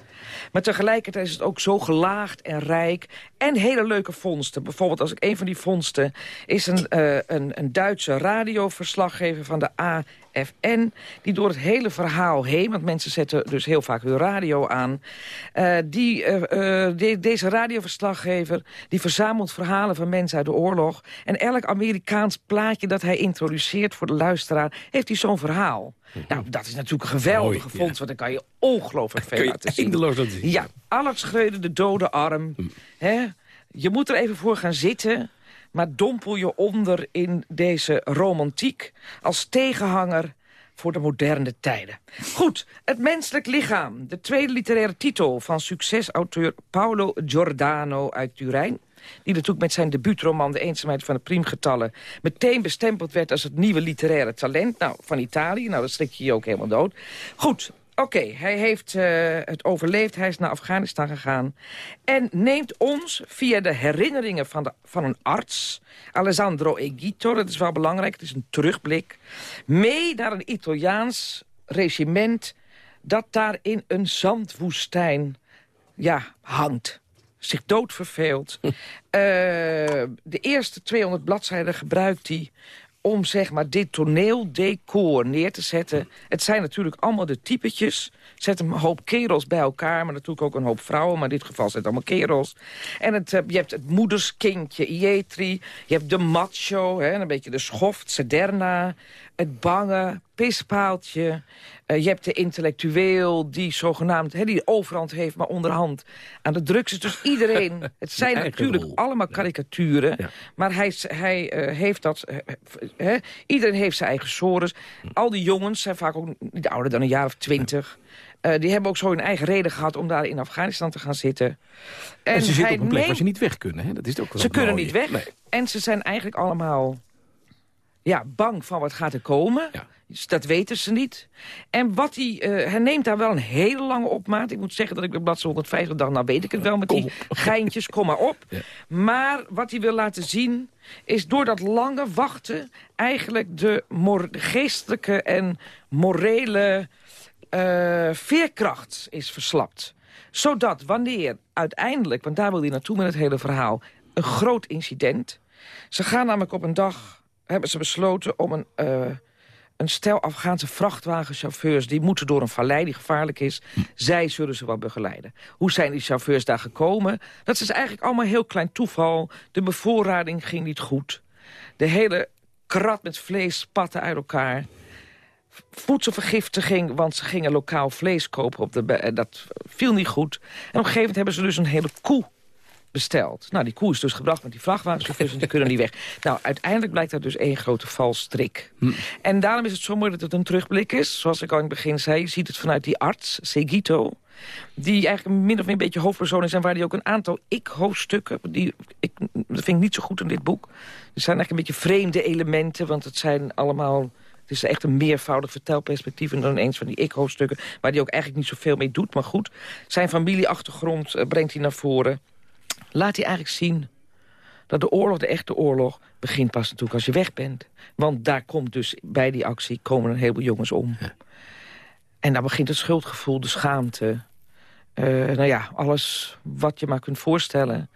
[SPEAKER 8] Maar tegelijkertijd is het ook zo gelaagd en rijk. En hele leuke vondsten. Bijvoorbeeld als ik een van die vondsten... is een, uh, een, een Duitse radioverslaggever van de AFN... die door het hele verhaal heen... want mensen zetten dus heel vaak hun radio aan... Uh, die, uh, de, deze radioverslaggever die verzamelt verhalen van mensen uit de oorlog... en elk Amerikaans plaatje dat hij introduceert voor de luisteraar... heeft hij zo'n verhaal. Nou, dat is natuurlijk een geweldige Mooi, vondst, want dan kan je ongelooflijk veel laten zien. Ja, Alex Schreuder, de dode arm. Hm. Hè? Je moet er even voor gaan zitten, maar dompel je onder in deze romantiek... als tegenhanger voor de moderne tijden. Goed, het menselijk lichaam. De tweede literaire titel van succesauteur Paolo Giordano uit Turijn die natuurlijk met zijn debuutroman De Eenzaamheid van de Priemgetallen... meteen bestempeld werd als het nieuwe literaire talent nou, van Italië. Nou, dat schrik je je ook helemaal dood. Goed, Oké, hij heeft uh, het overleefd. Hij is naar Afghanistan gegaan. En neemt ons via de herinneringen van, de, van een arts... Alessandro Egito, dat is wel belangrijk, het is een terugblik... mee naar een Italiaans regiment... dat daar in een zandwoestijn ja, hangt zich doodverveelt. uh, [LAUGHS] de eerste 200 bladzijden gebruikt hij om zeg maar dit toneeldecor neer te zetten. Het zijn natuurlijk allemaal de typetjes. Zet een hoop kerels bij elkaar, maar natuurlijk ook een hoop vrouwen. Maar in dit geval zijn het allemaal kerels. En het, eh, je hebt het moederskindje, Ietri. Je hebt de macho, hè, een beetje de schoft, Sederna. Het bange, pispaaltje. Uh, je hebt de intellectueel die zogenaamd hè, die overhand heeft, maar onderhand aan de drugs is. Dus iedereen, [LAUGHS] het zijn natuurlijk allemaal karikaturen, maar hij, hij uh, heeft dat, uh, iedereen heeft zijn eigen sores. Al die jongens zijn vaak ook niet ouder dan een jaar of twintig. Die hebben ook zo hun eigen reden gehad om daar in Afghanistan te gaan zitten.
[SPEAKER 7] En, en ze zitten op een plek waar ze niet weg kunnen. Hè? Dat is ook wel
[SPEAKER 8] ze kunnen niet weg. Nee. En ze zijn eigenlijk allemaal ja, bang van wat gaat er komen. Ja. Dus dat weten ze niet. En wat hij, uh, hij neemt daar wel een hele lange opmaat. Ik moet zeggen dat ik bij bladzijde 150 dacht, nou weet ik het wel met die geintjes, kom maar op. [LAUGHS] Ja. Maar wat hij wil laten zien is door dat lange wachten... eigenlijk de geestelijke en morele uh, veerkracht is verslapt. Zodat wanneer uiteindelijk, want daar wil hij naartoe met het hele verhaal... een groot incident. Ze gaan namelijk op een dag, hebben ze besloten om een... Uh, een stel Afghaanse vrachtwagenchauffeurs... die moeten door een vallei die gevaarlijk is. Zij zullen ze wel begeleiden. Hoe zijn die chauffeurs daar gekomen? Dat is eigenlijk allemaal heel klein toeval. De bevoorrading ging niet goed. De hele krat met vlees spatte uit elkaar voedselvergiftiging, want ze gingen lokaal vlees kopen. Op de, dat viel niet goed. En op een gegeven moment hebben ze dus een hele koe besteld. Nou, die koe is dus gebracht met die vrachtwagenchauffeurs en die kunnen niet weg. Nou, uiteindelijk blijkt dat dus één grote valstrik. Hm. En daarom is het zo mooi dat het een terugblik is. Zoals ik al in het begin zei, je ziet het vanuit die arts, Segito... die eigenlijk min of meer een beetje hoofdpersoon is... en waar die ook een aantal ik-hoofdstukken... Die, ik, dat vind ik niet zo goed in dit boek. Er zijn eigenlijk een beetje vreemde elementen... want het zijn allemaal het is echt een meervoudig vertelperspectief... en dan eens van die ik-hoofdstukken... waar hij ook eigenlijk niet zoveel mee doet. Maar goed, zijn familieachtergrond eh, brengt hij naar voren. Laat hij eigenlijk zien dat de oorlog, de echte oorlog... begint pas natuurlijk als je weg bent. Want daar komt dus bij die actie komen een heleboel jongens om. En dan begint het schuldgevoel, de schaamte... Uh, nou ja, alles wat je maar kunt voorstellen.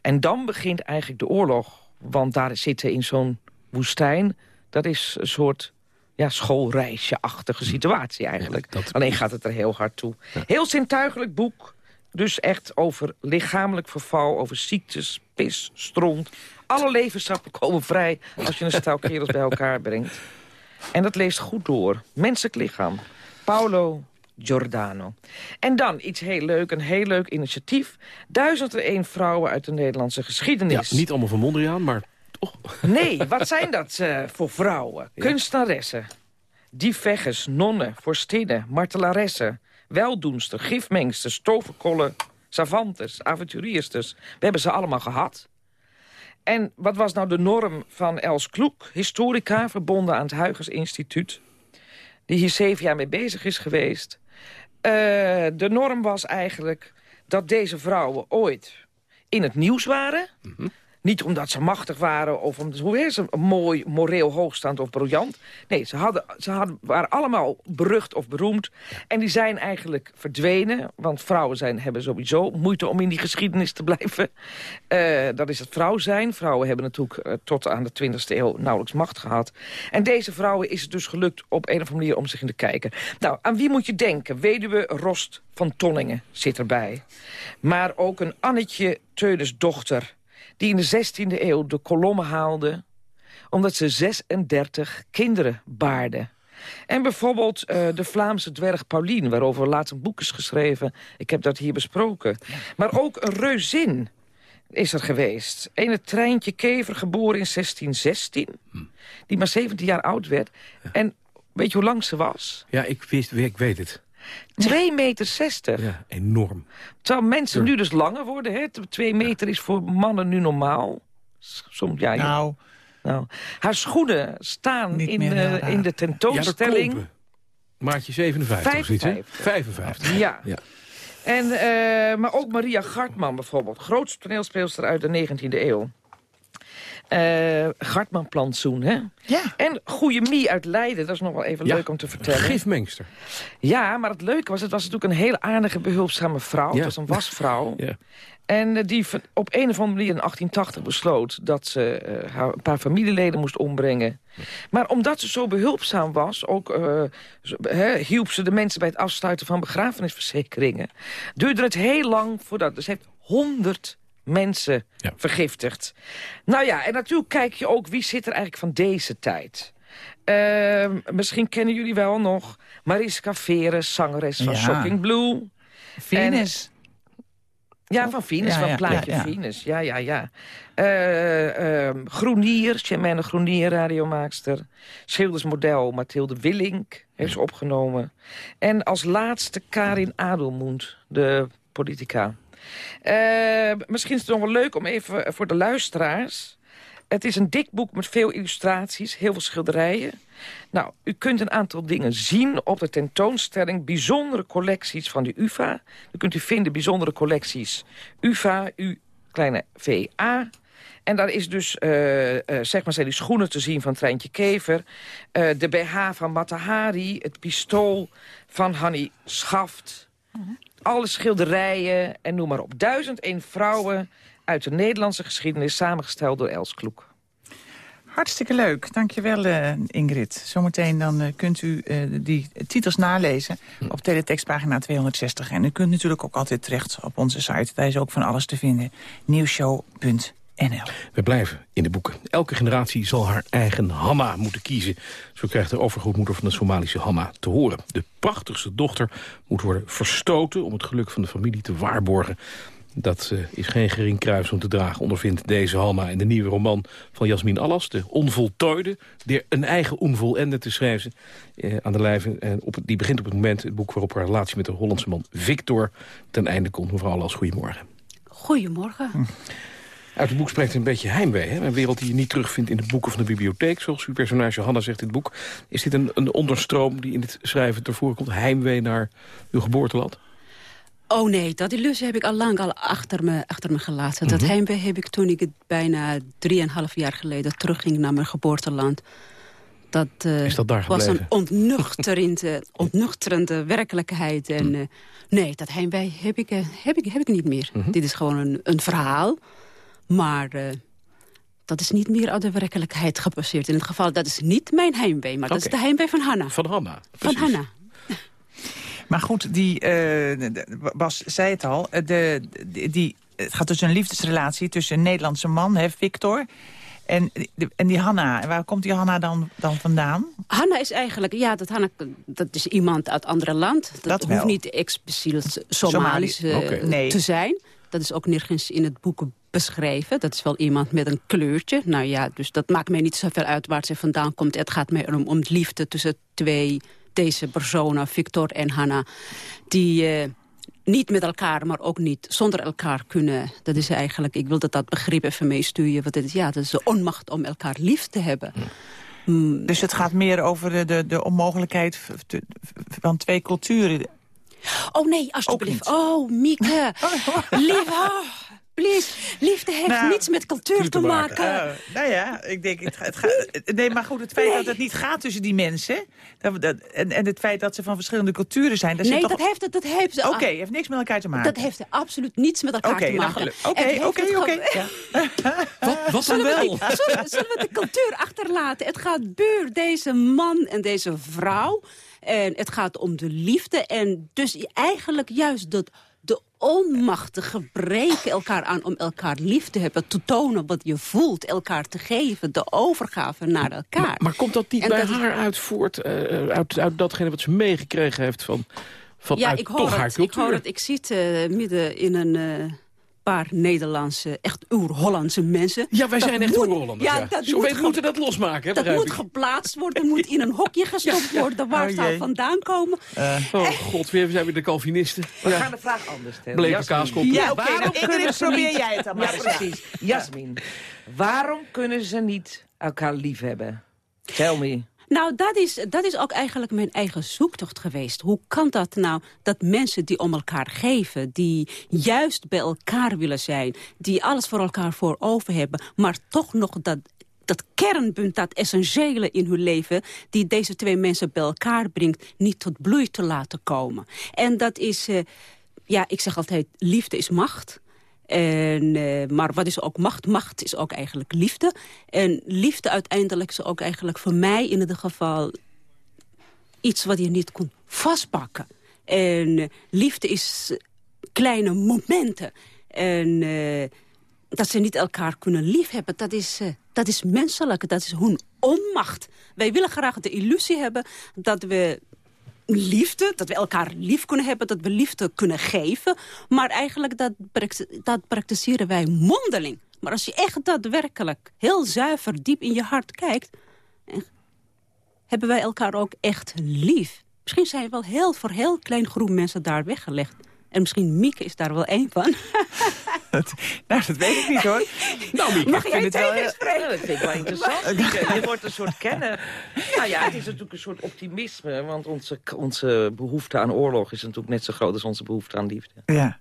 [SPEAKER 8] En dan begint eigenlijk de oorlog. Want daar zitten in zo'n woestijn... dat is een soort ja, schoolreisje-achtige situatie eigenlijk. Alleen gaat het er heel hard toe. Heel zintuigelijk boek. Dus echt over lichamelijk verval, over ziektes, pis, stront. Alle levensstappen komen vrij als je een stel kerels bij elkaar brengt. En dat leest goed door. Menselijk lichaam. Paulo Giordano. En dan iets heel leuk, een heel leuk initiatief. Duizend en één vrouwen uit de Nederlandse geschiedenis.
[SPEAKER 7] Ja, niet allemaal van Mondriaan, maar
[SPEAKER 8] Nee, wat zijn dat uh, voor vrouwen? Ja. Kunstenaressen, nonnen, vorstinnen, martelaressen... weldoenster, gifmengsters, toverkollen, savantes, avonturiersters. We hebben ze allemaal gehad. En wat was nou de norm van Els Kloek, historica... verbonden aan het Huygens Instituut... die hier zeven jaar mee bezig is geweest... Uh, de norm was eigenlijk dat deze vrouwen ooit in het nieuws waren... Mm niet omdat ze machtig waren of omdat hoe ze mooi, moreel hoogstaand of briljant. Nee, ze, hadden, ze hadden, waren allemaal berucht of beroemd. En die zijn eigenlijk verdwenen. Want vrouwen zijn, hebben sowieso moeite om in die geschiedenis te blijven. Uh, dat is het vrouw zijn. Vrouwen hebben natuurlijk uh, tot aan de 20e eeuw nauwelijks macht gehad. En deze vrouwen is het dus gelukt op een of andere manier om zich in te kijken. Nou, aan wie moet je denken? Weduwe Rost van Tonningen zit erbij. Maar ook een Annetje Teudes dochter die in de 16e eeuw de kolommen haalde... omdat ze 36 kinderen baarde. En bijvoorbeeld uh, de Vlaamse dwerg Paulien... waarover laatst een boek is geschreven. Ik heb dat hier besproken. Maar ook een reuzin is er geweest. Een treintje Kever, geboren in 1616. Die maar 17 jaar oud werd. En weet je hoe lang ze was?
[SPEAKER 7] Ja, ik, wist, ik weet het.
[SPEAKER 8] 2,60 meter. 60.
[SPEAKER 7] Ja, enorm.
[SPEAKER 8] Terwijl mensen nu dus langer worden. Hè? 2 meter is voor mannen nu normaal. Soms, ja,
[SPEAKER 9] nou.
[SPEAKER 8] nou. Haar schoenen staan in, uh, in de tentoonstelling. Ja,
[SPEAKER 7] Maatje 57 55. 55.
[SPEAKER 8] Ja. ja. En, uh, maar ook Maria Gartman bijvoorbeeld. Grootste toneelspeelster uit de 19e eeuw. Uh, Gartman-plantsoen, hè?
[SPEAKER 9] Ja.
[SPEAKER 8] En Goeie Mie uit Leiden, dat is nog wel even leuk om te vertellen.
[SPEAKER 7] Gifmengster.
[SPEAKER 8] Ja, maar het leuke was, het was natuurlijk een heel aardige, behulpzame vrouw. Ja. Het was een wasvrouw. [LAUGHS] ja. En uh, die op een of andere manier in 1880 besloot... dat ze uh, haar een paar familieleden moest ombrengen. Maar omdat ze zo behulpzaam was... ook hielp ze de mensen bij het afsluiten van begrafenisverzekeringen... duurde het heel lang voordat... Dus heeft honderd mensen vergiftigd. Nou ja, en natuurlijk kijk je ook wie zit er eigenlijk van deze tijd. Uh, misschien kennen jullie wel nog Mariska Veres, zangeres van Shocking Blue.
[SPEAKER 9] Venus.
[SPEAKER 8] ja, van Venus, ja, van ja, plaatje ja, Venus. Ja, ja, ja. Uh, uh, Groenier, Germaine Groenier, radiomaakster. Schildersmodel Mathilde Willink heeft ze opgenomen. En als laatste Karin Adelmoend, de politica. Uh, misschien is het nog wel leuk om even voor de luisteraars... Het is een dik boek met veel illustraties, heel veel schilderijen. Nou, u kunt een aantal dingen zien op de tentoonstelling. Bijzondere collecties van de UvA. Dan kunt u vinden bijzondere collecties UvA, U, kleine VA. En daar is dus, uh, uh, zeg maar, zijn die schoenen te zien van Treintje Kever. De BH van Matahari. Het pistool van Hanni Schaft. -huh. Alle schilderijen en noem maar op. Duizend één vrouwen uit de Nederlandse geschiedenis... samengesteld door Els Kloek.
[SPEAKER 9] Hartstikke leuk. Dankjewel, uh, Ingrid. Zometeen dan uh, kunt u uh, die titels nalezen op teletextpagina 260. En u kunt natuurlijk ook altijd terecht op onze site. Daar is ook van alles te vinden. Nieuwshow.nl
[SPEAKER 7] We blijven in de boeken. Elke generatie zal haar eigen Hanna moeten kiezen. Zo krijgt de overgrootmoeder van de Somalische Hanna te horen. De prachtigste dochter moet worden verstoten... om het geluk van de familie te waarborgen. Dat uh, is geen gering kruis om te dragen, ondervindt deze Hanna... in de nieuwe roman van Jasmin Allas, de onvoltooide... die een eigen onvolende te schrijven uh, aan de lijve. En op, die begint op het moment, het boek waarop haar relatie met de Hollandse man Victor... ten einde komt. Mevrouw Allas, goedemorgen.
[SPEAKER 5] Goedemorgen. Hm.
[SPEAKER 7] Uit het boek spreekt een beetje heimwee. Hè? Een wereld die je niet terugvindt in de boeken van de bibliotheek... zoals uw personage Hanna zegt in het boek. Is dit een, een onderstroom die in het schrijven tevoren komt? Heimwee naar uw geboorteland?
[SPEAKER 5] Oh nee, dat illusie heb ik al lang al achter me, achter me gelaten. Mm -hmm. Dat heimwee heb ik toen ik het bijna drieënhalf jaar geleden terugging naar mijn geboorteland. Dat, uh,
[SPEAKER 7] Is dat daar
[SPEAKER 5] was een ontnuchterende, [LAUGHS] ontnuchterende werkelijkheid. En uh, nee, dat heimwee heb ik, uh, heb ik, heb ik niet meer. Mm -hmm. Dit is gewoon een, een verhaal. Maar dat is niet meer uit de werkelijkheid gepasseerd. In het geval, dat is niet mijn heimwee, maar dat is de heimwee van Hanna.
[SPEAKER 7] Van Hanna,
[SPEAKER 5] Van Hanna. [LAUGHS]
[SPEAKER 9] Maar goed, die, uh, Bas zei het al, de, die, het gaat dus een liefdesrelatie tussen een Nederlandse man, hè, Victor... En, en die Hanna, waar komt die Hanna dan, dan vandaan?
[SPEAKER 5] Hanna is eigenlijk, ja, dat, Hanna, dat is iemand uit een andere land. Dat,
[SPEAKER 9] dat
[SPEAKER 5] hoeft niet expliciet Somalisch okay. nee. te zijn. Dat is ook nergens in het boek beschreven. Dat is wel iemand met een kleurtje. Nou ja, dus dat maakt mij niet zoveel uit waar ze vandaan komt. Het gaat mij om, om liefde tussen twee deze personen, Victor en Hanna, die uh, niet met elkaar, maar ook niet zonder elkaar kunnen. Dat is eigenlijk, ik wil dat dat begrip even meesturen. Want het is, ja, dat is de onmacht om elkaar lief te hebben.
[SPEAKER 9] Mm. Dus het gaat meer over de, de, de onmogelijkheid van twee culturen.
[SPEAKER 5] Oh nee, alsjeblieft. Oh, Mieke. [LAUGHS] Lief, oh. Please, liefde heeft nou, niets met cultuur te maken.
[SPEAKER 9] Uh, nou ja, ik denk, het, het gaat, nee, maar goed, het feit nee. dat het niet gaat tussen die mensen... Dat, dat, en, en het feit dat ze van verschillende culturen zijn...
[SPEAKER 5] nee,
[SPEAKER 9] toch...
[SPEAKER 5] dat heeft... Dat heeft
[SPEAKER 9] Oké, okay, heeft niks met elkaar te maken.
[SPEAKER 5] Dat heeft absoluut niets met elkaar
[SPEAKER 9] okay,
[SPEAKER 5] te maken.
[SPEAKER 9] Oké, oké, oké. [LAUGHS]
[SPEAKER 7] Wat, wat dan wel?
[SPEAKER 5] Zullen, zullen we de cultuur achterlaten? Het gaat buur, deze man en deze vrouw... En het gaat om de liefde. En dus eigenlijk juist dat de onmacht, de gebreken elkaar aan om elkaar lief te hebben. Te tonen wat je voelt, elkaar te geven, de overgave naar elkaar.
[SPEAKER 7] Maar, maar komt dat niet en bij dat haar is... uit voort, uh, uit, uit datgene wat ze meegekregen heeft van, van
[SPEAKER 5] ja,
[SPEAKER 7] uit
[SPEAKER 5] ik hoor
[SPEAKER 7] toch
[SPEAKER 5] het,
[SPEAKER 7] haar cultuur?
[SPEAKER 5] Ik hoor het, ik zit uh, midden in een... Uh, paar Nederlandse, echt oer-Hollandse mensen.
[SPEAKER 7] Ja, wij
[SPEAKER 5] dat
[SPEAKER 7] zijn echt oer-Hollanders.
[SPEAKER 5] Ja, dat
[SPEAKER 7] Zo
[SPEAKER 5] moet
[SPEAKER 7] we moeten dat losmaken, hè,
[SPEAKER 5] Dat moet geplaatst worden, moet in een hokje gestopt [LAUGHS] ja, worden... waar oh, ze vandaan komen.
[SPEAKER 7] Uh, oh god, weer zijn we de Calvinisten.
[SPEAKER 8] We ja. gaan de vraag anders stellen.
[SPEAKER 7] Bleke kaaskop.
[SPEAKER 9] Ja, oké, okay, Ingrid, probeer jij het dan maar.
[SPEAKER 8] Ja, precies. Jasmin, waarom kunnen ze niet elkaar lief hebben? Tell me.
[SPEAKER 5] Nou, dat is, dat is ook eigenlijk mijn eigen zoektocht geweest. Hoe kan dat nou, dat mensen die om elkaar geven... die juist bij elkaar willen zijn... die alles voor elkaar voor over hebben... maar toch nog dat dat kernpunt, dat essentiële in hun leven... die deze twee mensen bij elkaar brengt, niet tot bloei te laten komen. En dat is, uh, ja, ik zeg altijd, liefde is macht... En, uh, maar wat is ook macht? Macht is ook eigenlijk liefde. En liefde uiteindelijk is ook eigenlijk voor mij in ieder geval... iets wat je niet kon vastpakken. En uh, liefde is kleine momenten. En uh, dat ze niet elkaar kunnen liefhebben, dat is, dat is menselijk. Dat is hun onmacht. Wij willen graag de illusie hebben dat we liefde, dat we elkaar lief kunnen hebben, dat we liefde kunnen geven. Maar eigenlijk dat, dat praktiseren wij mondeling. Maar als je echt daadwerkelijk heel zuiver diep in je hart kijkt... hebben wij elkaar ook echt lief. Misschien zijn we wel heel voor heel klein groep mensen daar weggelegd. En misschien Mieke is daar wel één van. [LAUGHS]
[SPEAKER 9] dat, nou, dat weet ik niet hoor. [LAUGHS]
[SPEAKER 8] Nou, Mieke, Mag ik vind het wel... Ja, dat vind ik wel interessant. Je wordt een soort kennen. Nou ja, het is natuurlijk een soort optimisme. Want onze, onze behoefte aan oorlog is natuurlijk net zo groot als onze behoefte aan liefde.
[SPEAKER 9] Ja.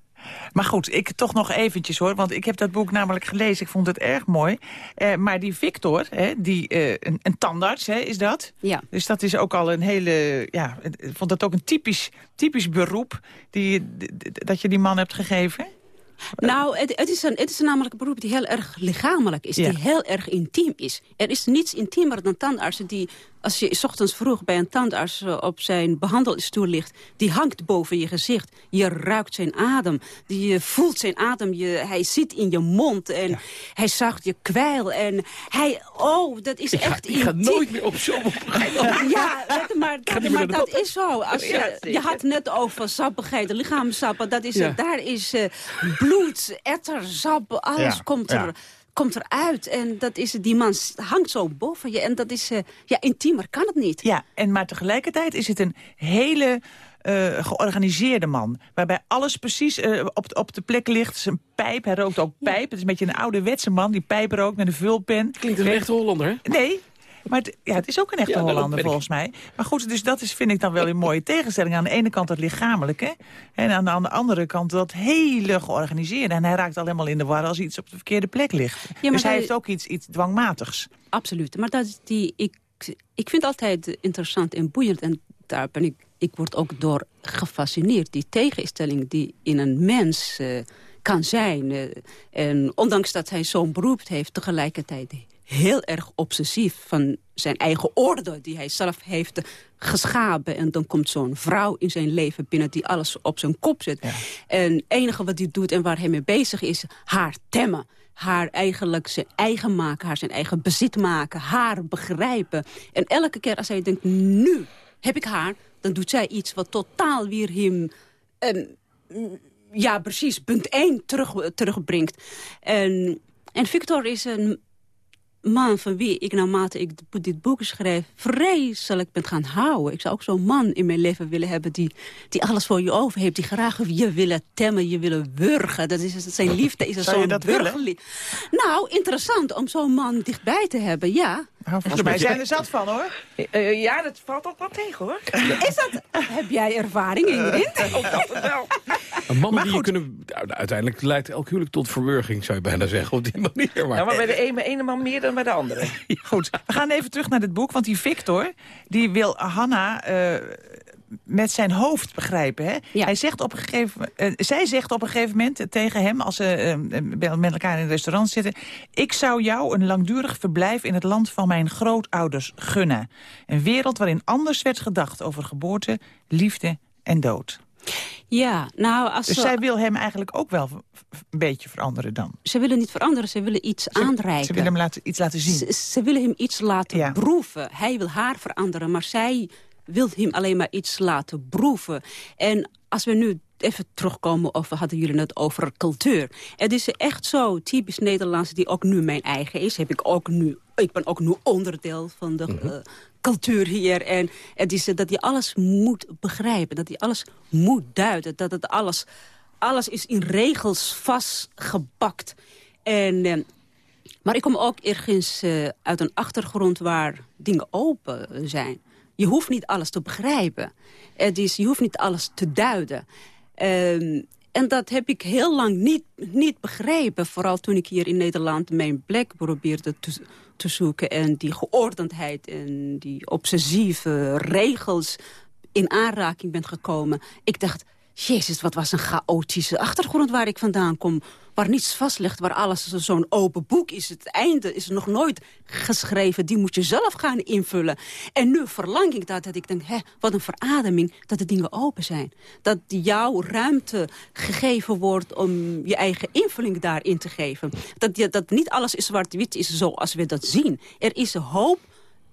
[SPEAKER 9] Maar goed, ik toch nog eventjes hoor, want ik heb dat boek namelijk gelezen. Ik vond het erg mooi. Eh, maar die Victor, hè, die, eh, een, een, tandarts hè, is dat?
[SPEAKER 5] Ja.
[SPEAKER 9] Dus dat is ook al een hele, ja, ik vond dat ook een typisch, typisch beroep die, dat je die man hebt gegeven.
[SPEAKER 5] Nou, het, het, is een, het is namelijk een beroep die heel erg lichamelijk is. Die heel erg intiem is. Er is niets intiemer dan tandartsen die als je s ochtends vroeg bij een tandarts eh, op zijn behandelstoel ligt... die hangt boven je gezicht. Je ruikt zijn adem. Je voelt zijn adem. Je, hij zit in je mond. En hij zaagt je kwijl. En hij... Oh, dat is
[SPEAKER 7] ik
[SPEAKER 5] echt...
[SPEAKER 7] Ga, ik ga nooit meer op zo'n
[SPEAKER 5] Ja, maar, dat, maar dat is zo. Als je, je had net over sappigheid, lichaamsappen. Dat is, ja. Daar is uh, bloed, etter, sap, alles komt er komt eruit. En dat is, die man hangt zo boven je. En dat is, uh, ja, intiemer kan het niet.
[SPEAKER 9] Ja, en maar tegelijkertijd is het een hele... Uh, georganiseerde man. Waarbij alles precies uh, op, op de plek ligt. Zijn pijp, hij rookt ook pijp. Het is een beetje een ouderwetse man die pijp rookt met een vulpen.
[SPEAKER 7] Klinkt een echte Hollander, hè?
[SPEAKER 9] Nee, maar het, ja, het is ook een echte ja, Hollander volgens mij. Maar goed, dus dat is, vind ik dan wel een mooie tegenstelling. Aan de ene kant het lichamelijke. En aan de, aan de andere kant dat hele georganiseerde. En hij raakt alleen maar in de war als iets op de verkeerde plek ligt. Ja, dus hij heeft ook iets, iets dwangmatigs.
[SPEAKER 5] Absoluut. Maar dat is die, ik, ik vind altijd interessant en boeiend. En daar ben ik, ik word ook door gefascineerd. Die tegenstelling die in een mens uh, kan zijn. Uh, en ondanks dat hij zo'n beroep heeft, tegelijkertijd heel erg obsessief van zijn eigen orde... die hij zelf heeft geschapen. En dan komt zo'n vrouw in zijn leven binnen die alles op zijn kop zet. En het enige wat hij doet en waar hij mee bezig is, haar temmen haar eigenlijk zijn eigen maken, haar zijn eigen bezit maken, haar begrijpen. En elke keer als hij denkt, nu heb ik haar, dan doet zij iets wat totaal weer hem... Um, ja, precies, punt 1 terug, terugbrengt. En, en Victor is een man van wie ik naarmate ik dit boek schrijf... vreselijk ben gaan houden. Ik zou ook zo'n man in mijn leven willen hebben... Die, die alles voor je over heeft. Die graag je willen temmen, je willen wurgen. Dat is, zijn liefde is zo'n burgerlief. Nou, interessant om zo'n man dichtbij te hebben, ja.
[SPEAKER 9] Nou, volgens mij zijn er zat van, hoor.
[SPEAKER 8] Uh, ja, dat valt ook wel tegen, hoor. [LAUGHS]
[SPEAKER 5] Is dat... Heb jij ervaring, Ingrid?
[SPEAKER 8] Uh, [LAUGHS] ook dat wel.
[SPEAKER 7] Een man die kunnen... Uiteindelijk leidt elk huwelijk tot verwurging, zou je bijna zeggen, op die [LAUGHS] manier.
[SPEAKER 8] Maar, ja, maar bij de ene, ene man meer dan bij de andere.
[SPEAKER 9] Goed, we gaan even terug naar het boek, want die Victor... die wil Hanna... Uh, met zijn hoofd begrijpen. Hè? Ja. Hij zegt op een gegeven, uh, zij zegt op een gegeven moment tegen hem... als ze uh, met elkaar in een restaurant zitten... ik zou jou een langdurig verblijf in het land van mijn grootouders gunnen. Een wereld waarin anders werd gedacht over geboorte, liefde en dood.
[SPEAKER 5] Ja, nou... Als
[SPEAKER 9] dus zij wil hem eigenlijk ook wel een beetje veranderen dan?
[SPEAKER 5] Ze willen niet veranderen, ze willen iets aanreiken.
[SPEAKER 9] Ze willen hem laten, iets laten zien?
[SPEAKER 5] Ze, ze willen hem iets laten ja. proeven. Hij wil haar veranderen, maar zij wil hem alleen maar iets laten proeven. En als we nu even terugkomen over, hadden jullie het over cultuur. Het is echt zo typisch Nederlands, die ook nu mijn eigen is. Heb ik, ook nu, ik ben ook nu onderdeel van de mm -hmm. uh, cultuur hier. En het is dat je alles moet begrijpen, dat je alles moet duiden. Dat het alles, alles is in regels vastgebakt. En, uh, maar ik kom ook ergens uh, uit een achtergrond waar dingen open zijn. Je hoeft niet alles te begrijpen. Het is, je hoeft niet alles te duiden. Um, en dat heb ik heel lang niet, niet begrepen. Vooral toen ik hier in Nederland mijn plek probeerde te, te zoeken. En die geordendheid en die obsessieve regels in aanraking ben gekomen. Ik dacht, jezus, wat was een chaotische achtergrond waar ik vandaan kom waar niets vast ligt, waar alles zo'n open boek is. Het einde is nog nooit geschreven, die moet je zelf gaan invullen. En nu verlang ik dat, dat ik denk, hè, wat een verademing dat de dingen open zijn. Dat jouw ruimte gegeven wordt om je eigen invulling daarin te geven. Dat, dat niet alles is zwart-wit is zoals we dat zien. Er is hoop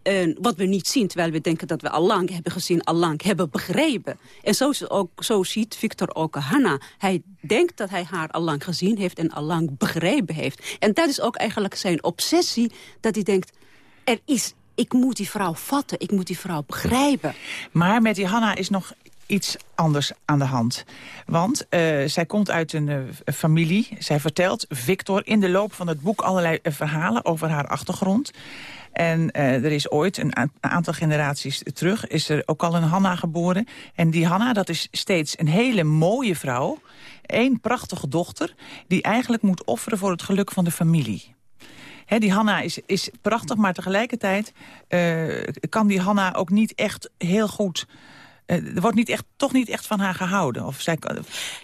[SPEAKER 5] en wat we niet zien, terwijl we denken dat we al lang hebben gezien, al lang hebben begrepen. En zo, ook, zo ziet Victor ook Hanna. Hij denkt dat hij haar al lang gezien heeft en al lang begrepen heeft. En dat is ook eigenlijk zijn obsessie, dat hij denkt, er is, ik moet die vrouw vatten, ik moet die vrouw begrijpen.
[SPEAKER 9] Maar met die Hanna is nog iets anders aan de hand. Want uh, zij komt uit een uh, familie. Zij vertelt Victor in de loop van het boek allerlei uh, verhalen over haar achtergrond. En er is ooit, een, een, aantal generaties terug, is er ook al een Hanna geboren. En die Hanna, dat is steeds een hele mooie vrouw. Eén prachtige dochter, die eigenlijk moet offeren voor het geluk van de familie. He, die Hanna is, is prachtig, maar tegelijkertijd uh, kan die Hanna ook niet echt heel goed... Uh, er wordt niet echt, toch niet echt van haar gehouden. Of zij,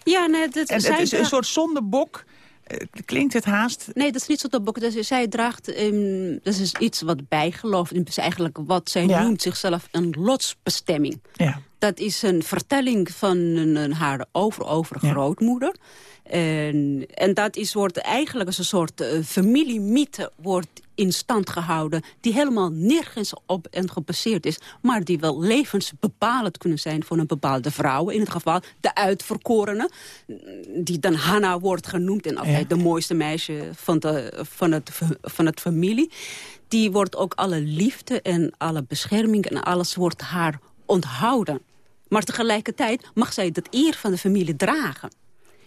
[SPEAKER 5] ja, nee, dat,
[SPEAKER 9] en, het is een soort zondebok. Uh, klinkt het haast?
[SPEAKER 5] Nee, dat is niet zondebok. Dus zij draagt, um, dat is iets wat bijgeloof. Dat is eigenlijk wat zij ja. noemt zichzelf een lotsbestemming.
[SPEAKER 9] Ja.
[SPEAKER 5] Dat is een vertelling van een, haar over-overgrootmoeder. Ja. En, en dat is, wordt eigenlijk als een soort uh, familiemythe wordt in stand gehouden... die helemaal nergens op en gebaseerd is... maar die wel levensbepalend kunnen zijn voor een bepaalde vrouw. In het geval de uitverkorene, die dan Hanna wordt genoemd... en altijd ja. de mooiste meisje van, de, van, het, van het familie. Die wordt ook alle liefde en alle bescherming en alles wordt haar onthouden. Maar tegelijkertijd mag zij het eer van de familie dragen.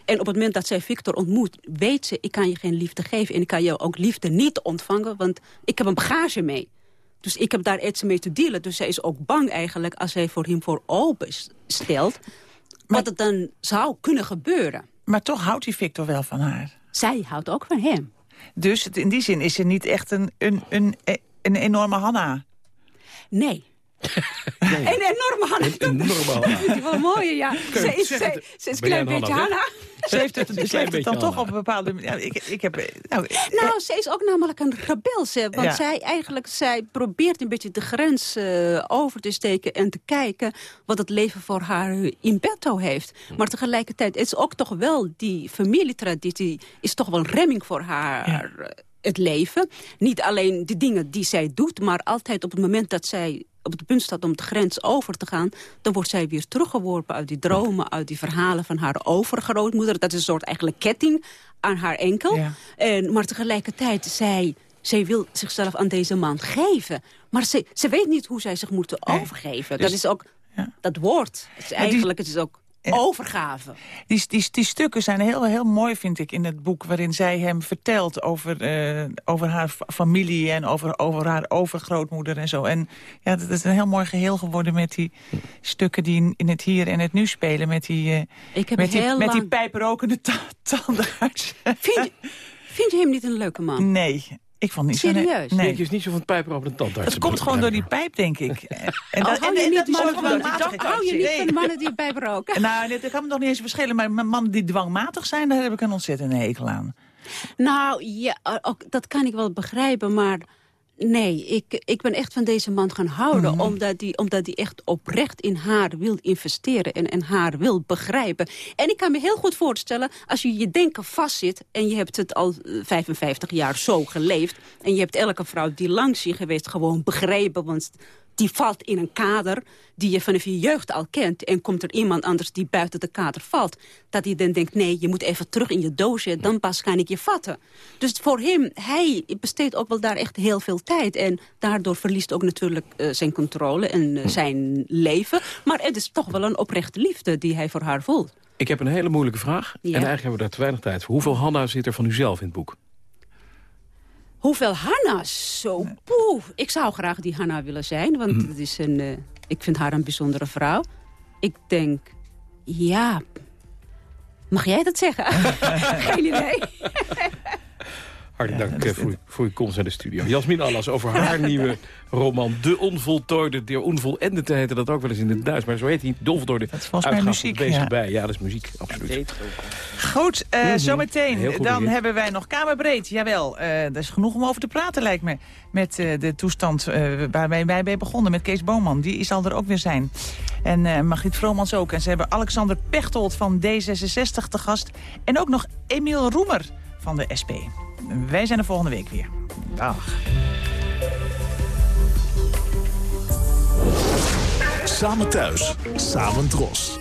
[SPEAKER 5] En op het moment dat zij Victor ontmoet, weet ze... ik kan je geen liefde geven en ik kan jou ook liefde niet ontvangen... want ik heb een bagage mee. Dus ik heb daar iets mee te dealen. Dus zij is ook bang eigenlijk als zij voor hem voor open stelt... Wat het dan zou kunnen gebeuren.
[SPEAKER 9] Maar toch houdt die Victor wel van haar.
[SPEAKER 5] Zij houdt ook van hem.
[SPEAKER 9] Dus in die zin is ze niet echt een, een, een, een enorme Hanna.
[SPEAKER 5] Nee, [LAUGHS] Nee. Een enorme Hanna.
[SPEAKER 7] Een enorme Hanna.
[SPEAKER 5] Wel mooie, ja. Ze is, ze, ze is een klein beetje Hanna.
[SPEAKER 9] Ze heeft het, ze heeft het dan toch op een bepaalde manier... Ja, ik, ik heb, nou,
[SPEAKER 5] nou, ze is ook namelijk een rebelse. Want ja. zij eigenlijk zij probeert een beetje de grens uh, over te steken... en te kijken wat het leven voor haar in petto heeft. Maar tegelijkertijd is ook toch wel die familietraditie... is toch wel een remming voor haar... Ja. Het leven. Niet alleen de dingen die zij doet, maar altijd op het moment dat zij op het punt staat om de grens over te gaan... dan wordt zij weer teruggeworpen uit die dromen, uit die verhalen van haar overgrootmoeder. Dat is een soort eigenlijk ketting aan haar enkel. Ja. En, maar tegelijkertijd, zij, zij wil zichzelf aan deze man geven. Maar ze, ze weet niet hoe zij zich moet overgeven. Dus, dat is ook ja. dat woord. Het is eigenlijk, het is ook overgave.
[SPEAKER 9] Die, die, die, stukken zijn heel, heel mooi, vind ik, in het boek... waarin zij hem vertelt over, uh, over haar familie... en over, over haar overgrootmoeder en zo. En ja, dat is een heel mooi geheel geworden... met die stukken die in het hier en het nu spelen. Met die, uh,
[SPEAKER 5] ik heb
[SPEAKER 9] met, die,
[SPEAKER 5] lang...
[SPEAKER 9] met die tandarts.
[SPEAKER 5] Vind, vind je hem niet een leuke man?
[SPEAKER 9] Nee, ik vond niet
[SPEAKER 5] Serieus?
[SPEAKER 9] Zo, nee.
[SPEAKER 7] Nee, is niet zo van het pijper op de tandarts.
[SPEAKER 9] Het komt gewoon door die pijp, denk ik. [LAUGHS]
[SPEAKER 5] En dat, oh, hou je niet, en, van, je niet van de mannen die pijp roken? [LAUGHS]
[SPEAKER 9] Nou, dat kan me nog niet eens verschillen. Maar mannen die dwangmatig zijn, daar heb ik een ontzettende hekel aan.
[SPEAKER 5] Nou, ja, ook, dat kan ik wel begrijpen, maar... Nee, ik, ik ben echt van deze man gaan houden. Mm -hmm. omdat, die, omdat die echt oprecht in haar wil investeren. En, en haar wil begrijpen. En ik kan me heel goed voorstellen. Als je je denken vastzit. En je hebt het al 55 jaar zo geleefd. En je hebt elke vrouw die langs je geweest gewoon begrepen. Want die valt in een kader die je vanaf je jeugd al kent... en komt er iemand anders die buiten de kader valt... dat hij dan denkt, nee, je moet even terug in je doosje... dan pas kan ik je vatten. Dus voor hem, hij besteedt ook wel daar echt heel veel tijd... en daardoor verliest ook natuurlijk uh, zijn controle en uh, zijn leven. Maar het is toch wel een oprechte liefde die hij voor haar voelt.
[SPEAKER 7] Ik heb een hele moeilijke vraag. Ja. En eigenlijk hebben we daar te weinig tijd voor. Hoeveel Hanna zit er van uzelf in het boek?
[SPEAKER 5] Hoeveel Hanna's? Zo, poeh. Ik zou graag die Hanna willen zijn, want mm. het is een, uh, ik vind haar een bijzondere vrouw. Ik denk, ja... Mag jij dat zeggen? [LAUGHS] Geen idee.
[SPEAKER 7] Hartelijk dank ja, voor, voor uw komst naar de studio. Jasmin Allas over haar [LAUGHS] nieuwe roman De Onvoltooide. De Onvolendete heette dat ook wel eens in het Duits. Maar zo heet hij, De Onvoltooide.
[SPEAKER 9] Dat is volgens mij muziek,
[SPEAKER 7] ja. bij. Ja, dat is muziek, absoluut.
[SPEAKER 9] Goed, uh, mm -hmm. zometeen. Dan hebben wij nog Kamerbreed. Jawel, uh, er is genoeg om over te praten, lijkt me. Met uh, de toestand uh, waar wij bij begonnen, met Kees Boman. Die zal er ook weer zijn. En uh, Margriet Vromans ook. En ze hebben Alexander Pechtold van D66 te gast. En ook nog Emiel Roemer van de SP. Wij zijn er volgende week weer. Dag.
[SPEAKER 12] Samen thuis, samen dros.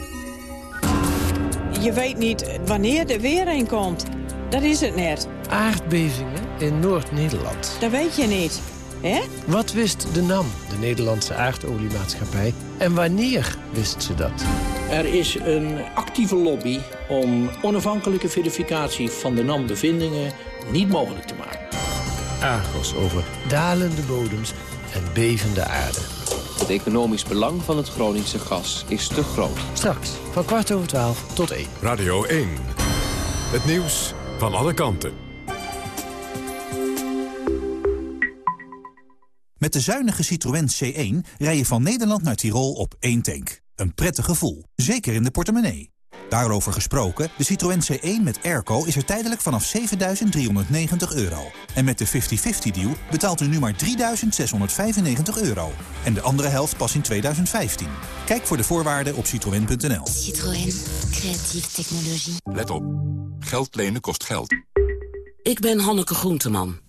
[SPEAKER 13] Je weet niet wanneer er weer een komt. Dat is het net.
[SPEAKER 14] Aardbevingen in Noord-Nederland.
[SPEAKER 13] Dat weet je niet. Hè?
[SPEAKER 14] Wat wist de NAM, de Nederlandse aardoliemaatschappij, en wanneer wist ze dat?
[SPEAKER 15] Er is een actieve lobby om onafhankelijke verificatie van de NAM-bevindingen niet mogelijk te maken.
[SPEAKER 14] Argos over dalende bodems en bevende aarde.
[SPEAKER 16] Het economisch belang van het Groningse gas is te groot.
[SPEAKER 14] Straks, van kwart over twaalf tot één.
[SPEAKER 6] Radio 1. Het nieuws van alle kanten.
[SPEAKER 17] Met de zuinige Citroën C1 rij je van Nederland naar Tirol op één tank. Een prettig gevoel, zeker in de portemonnee. Daarover gesproken, de Citroën C1 met airco is er tijdelijk vanaf 7.390 euro. En met de 50-50-deal betaalt u nu maar 3.695 euro. En de andere helft pas in 2015. Kijk voor de voorwaarden op citroën.nl.
[SPEAKER 18] Citroën. Creatieve technologie.
[SPEAKER 19] Let op. Geld lenen kost geld.
[SPEAKER 20] Ik ben Hanneke Groenteman.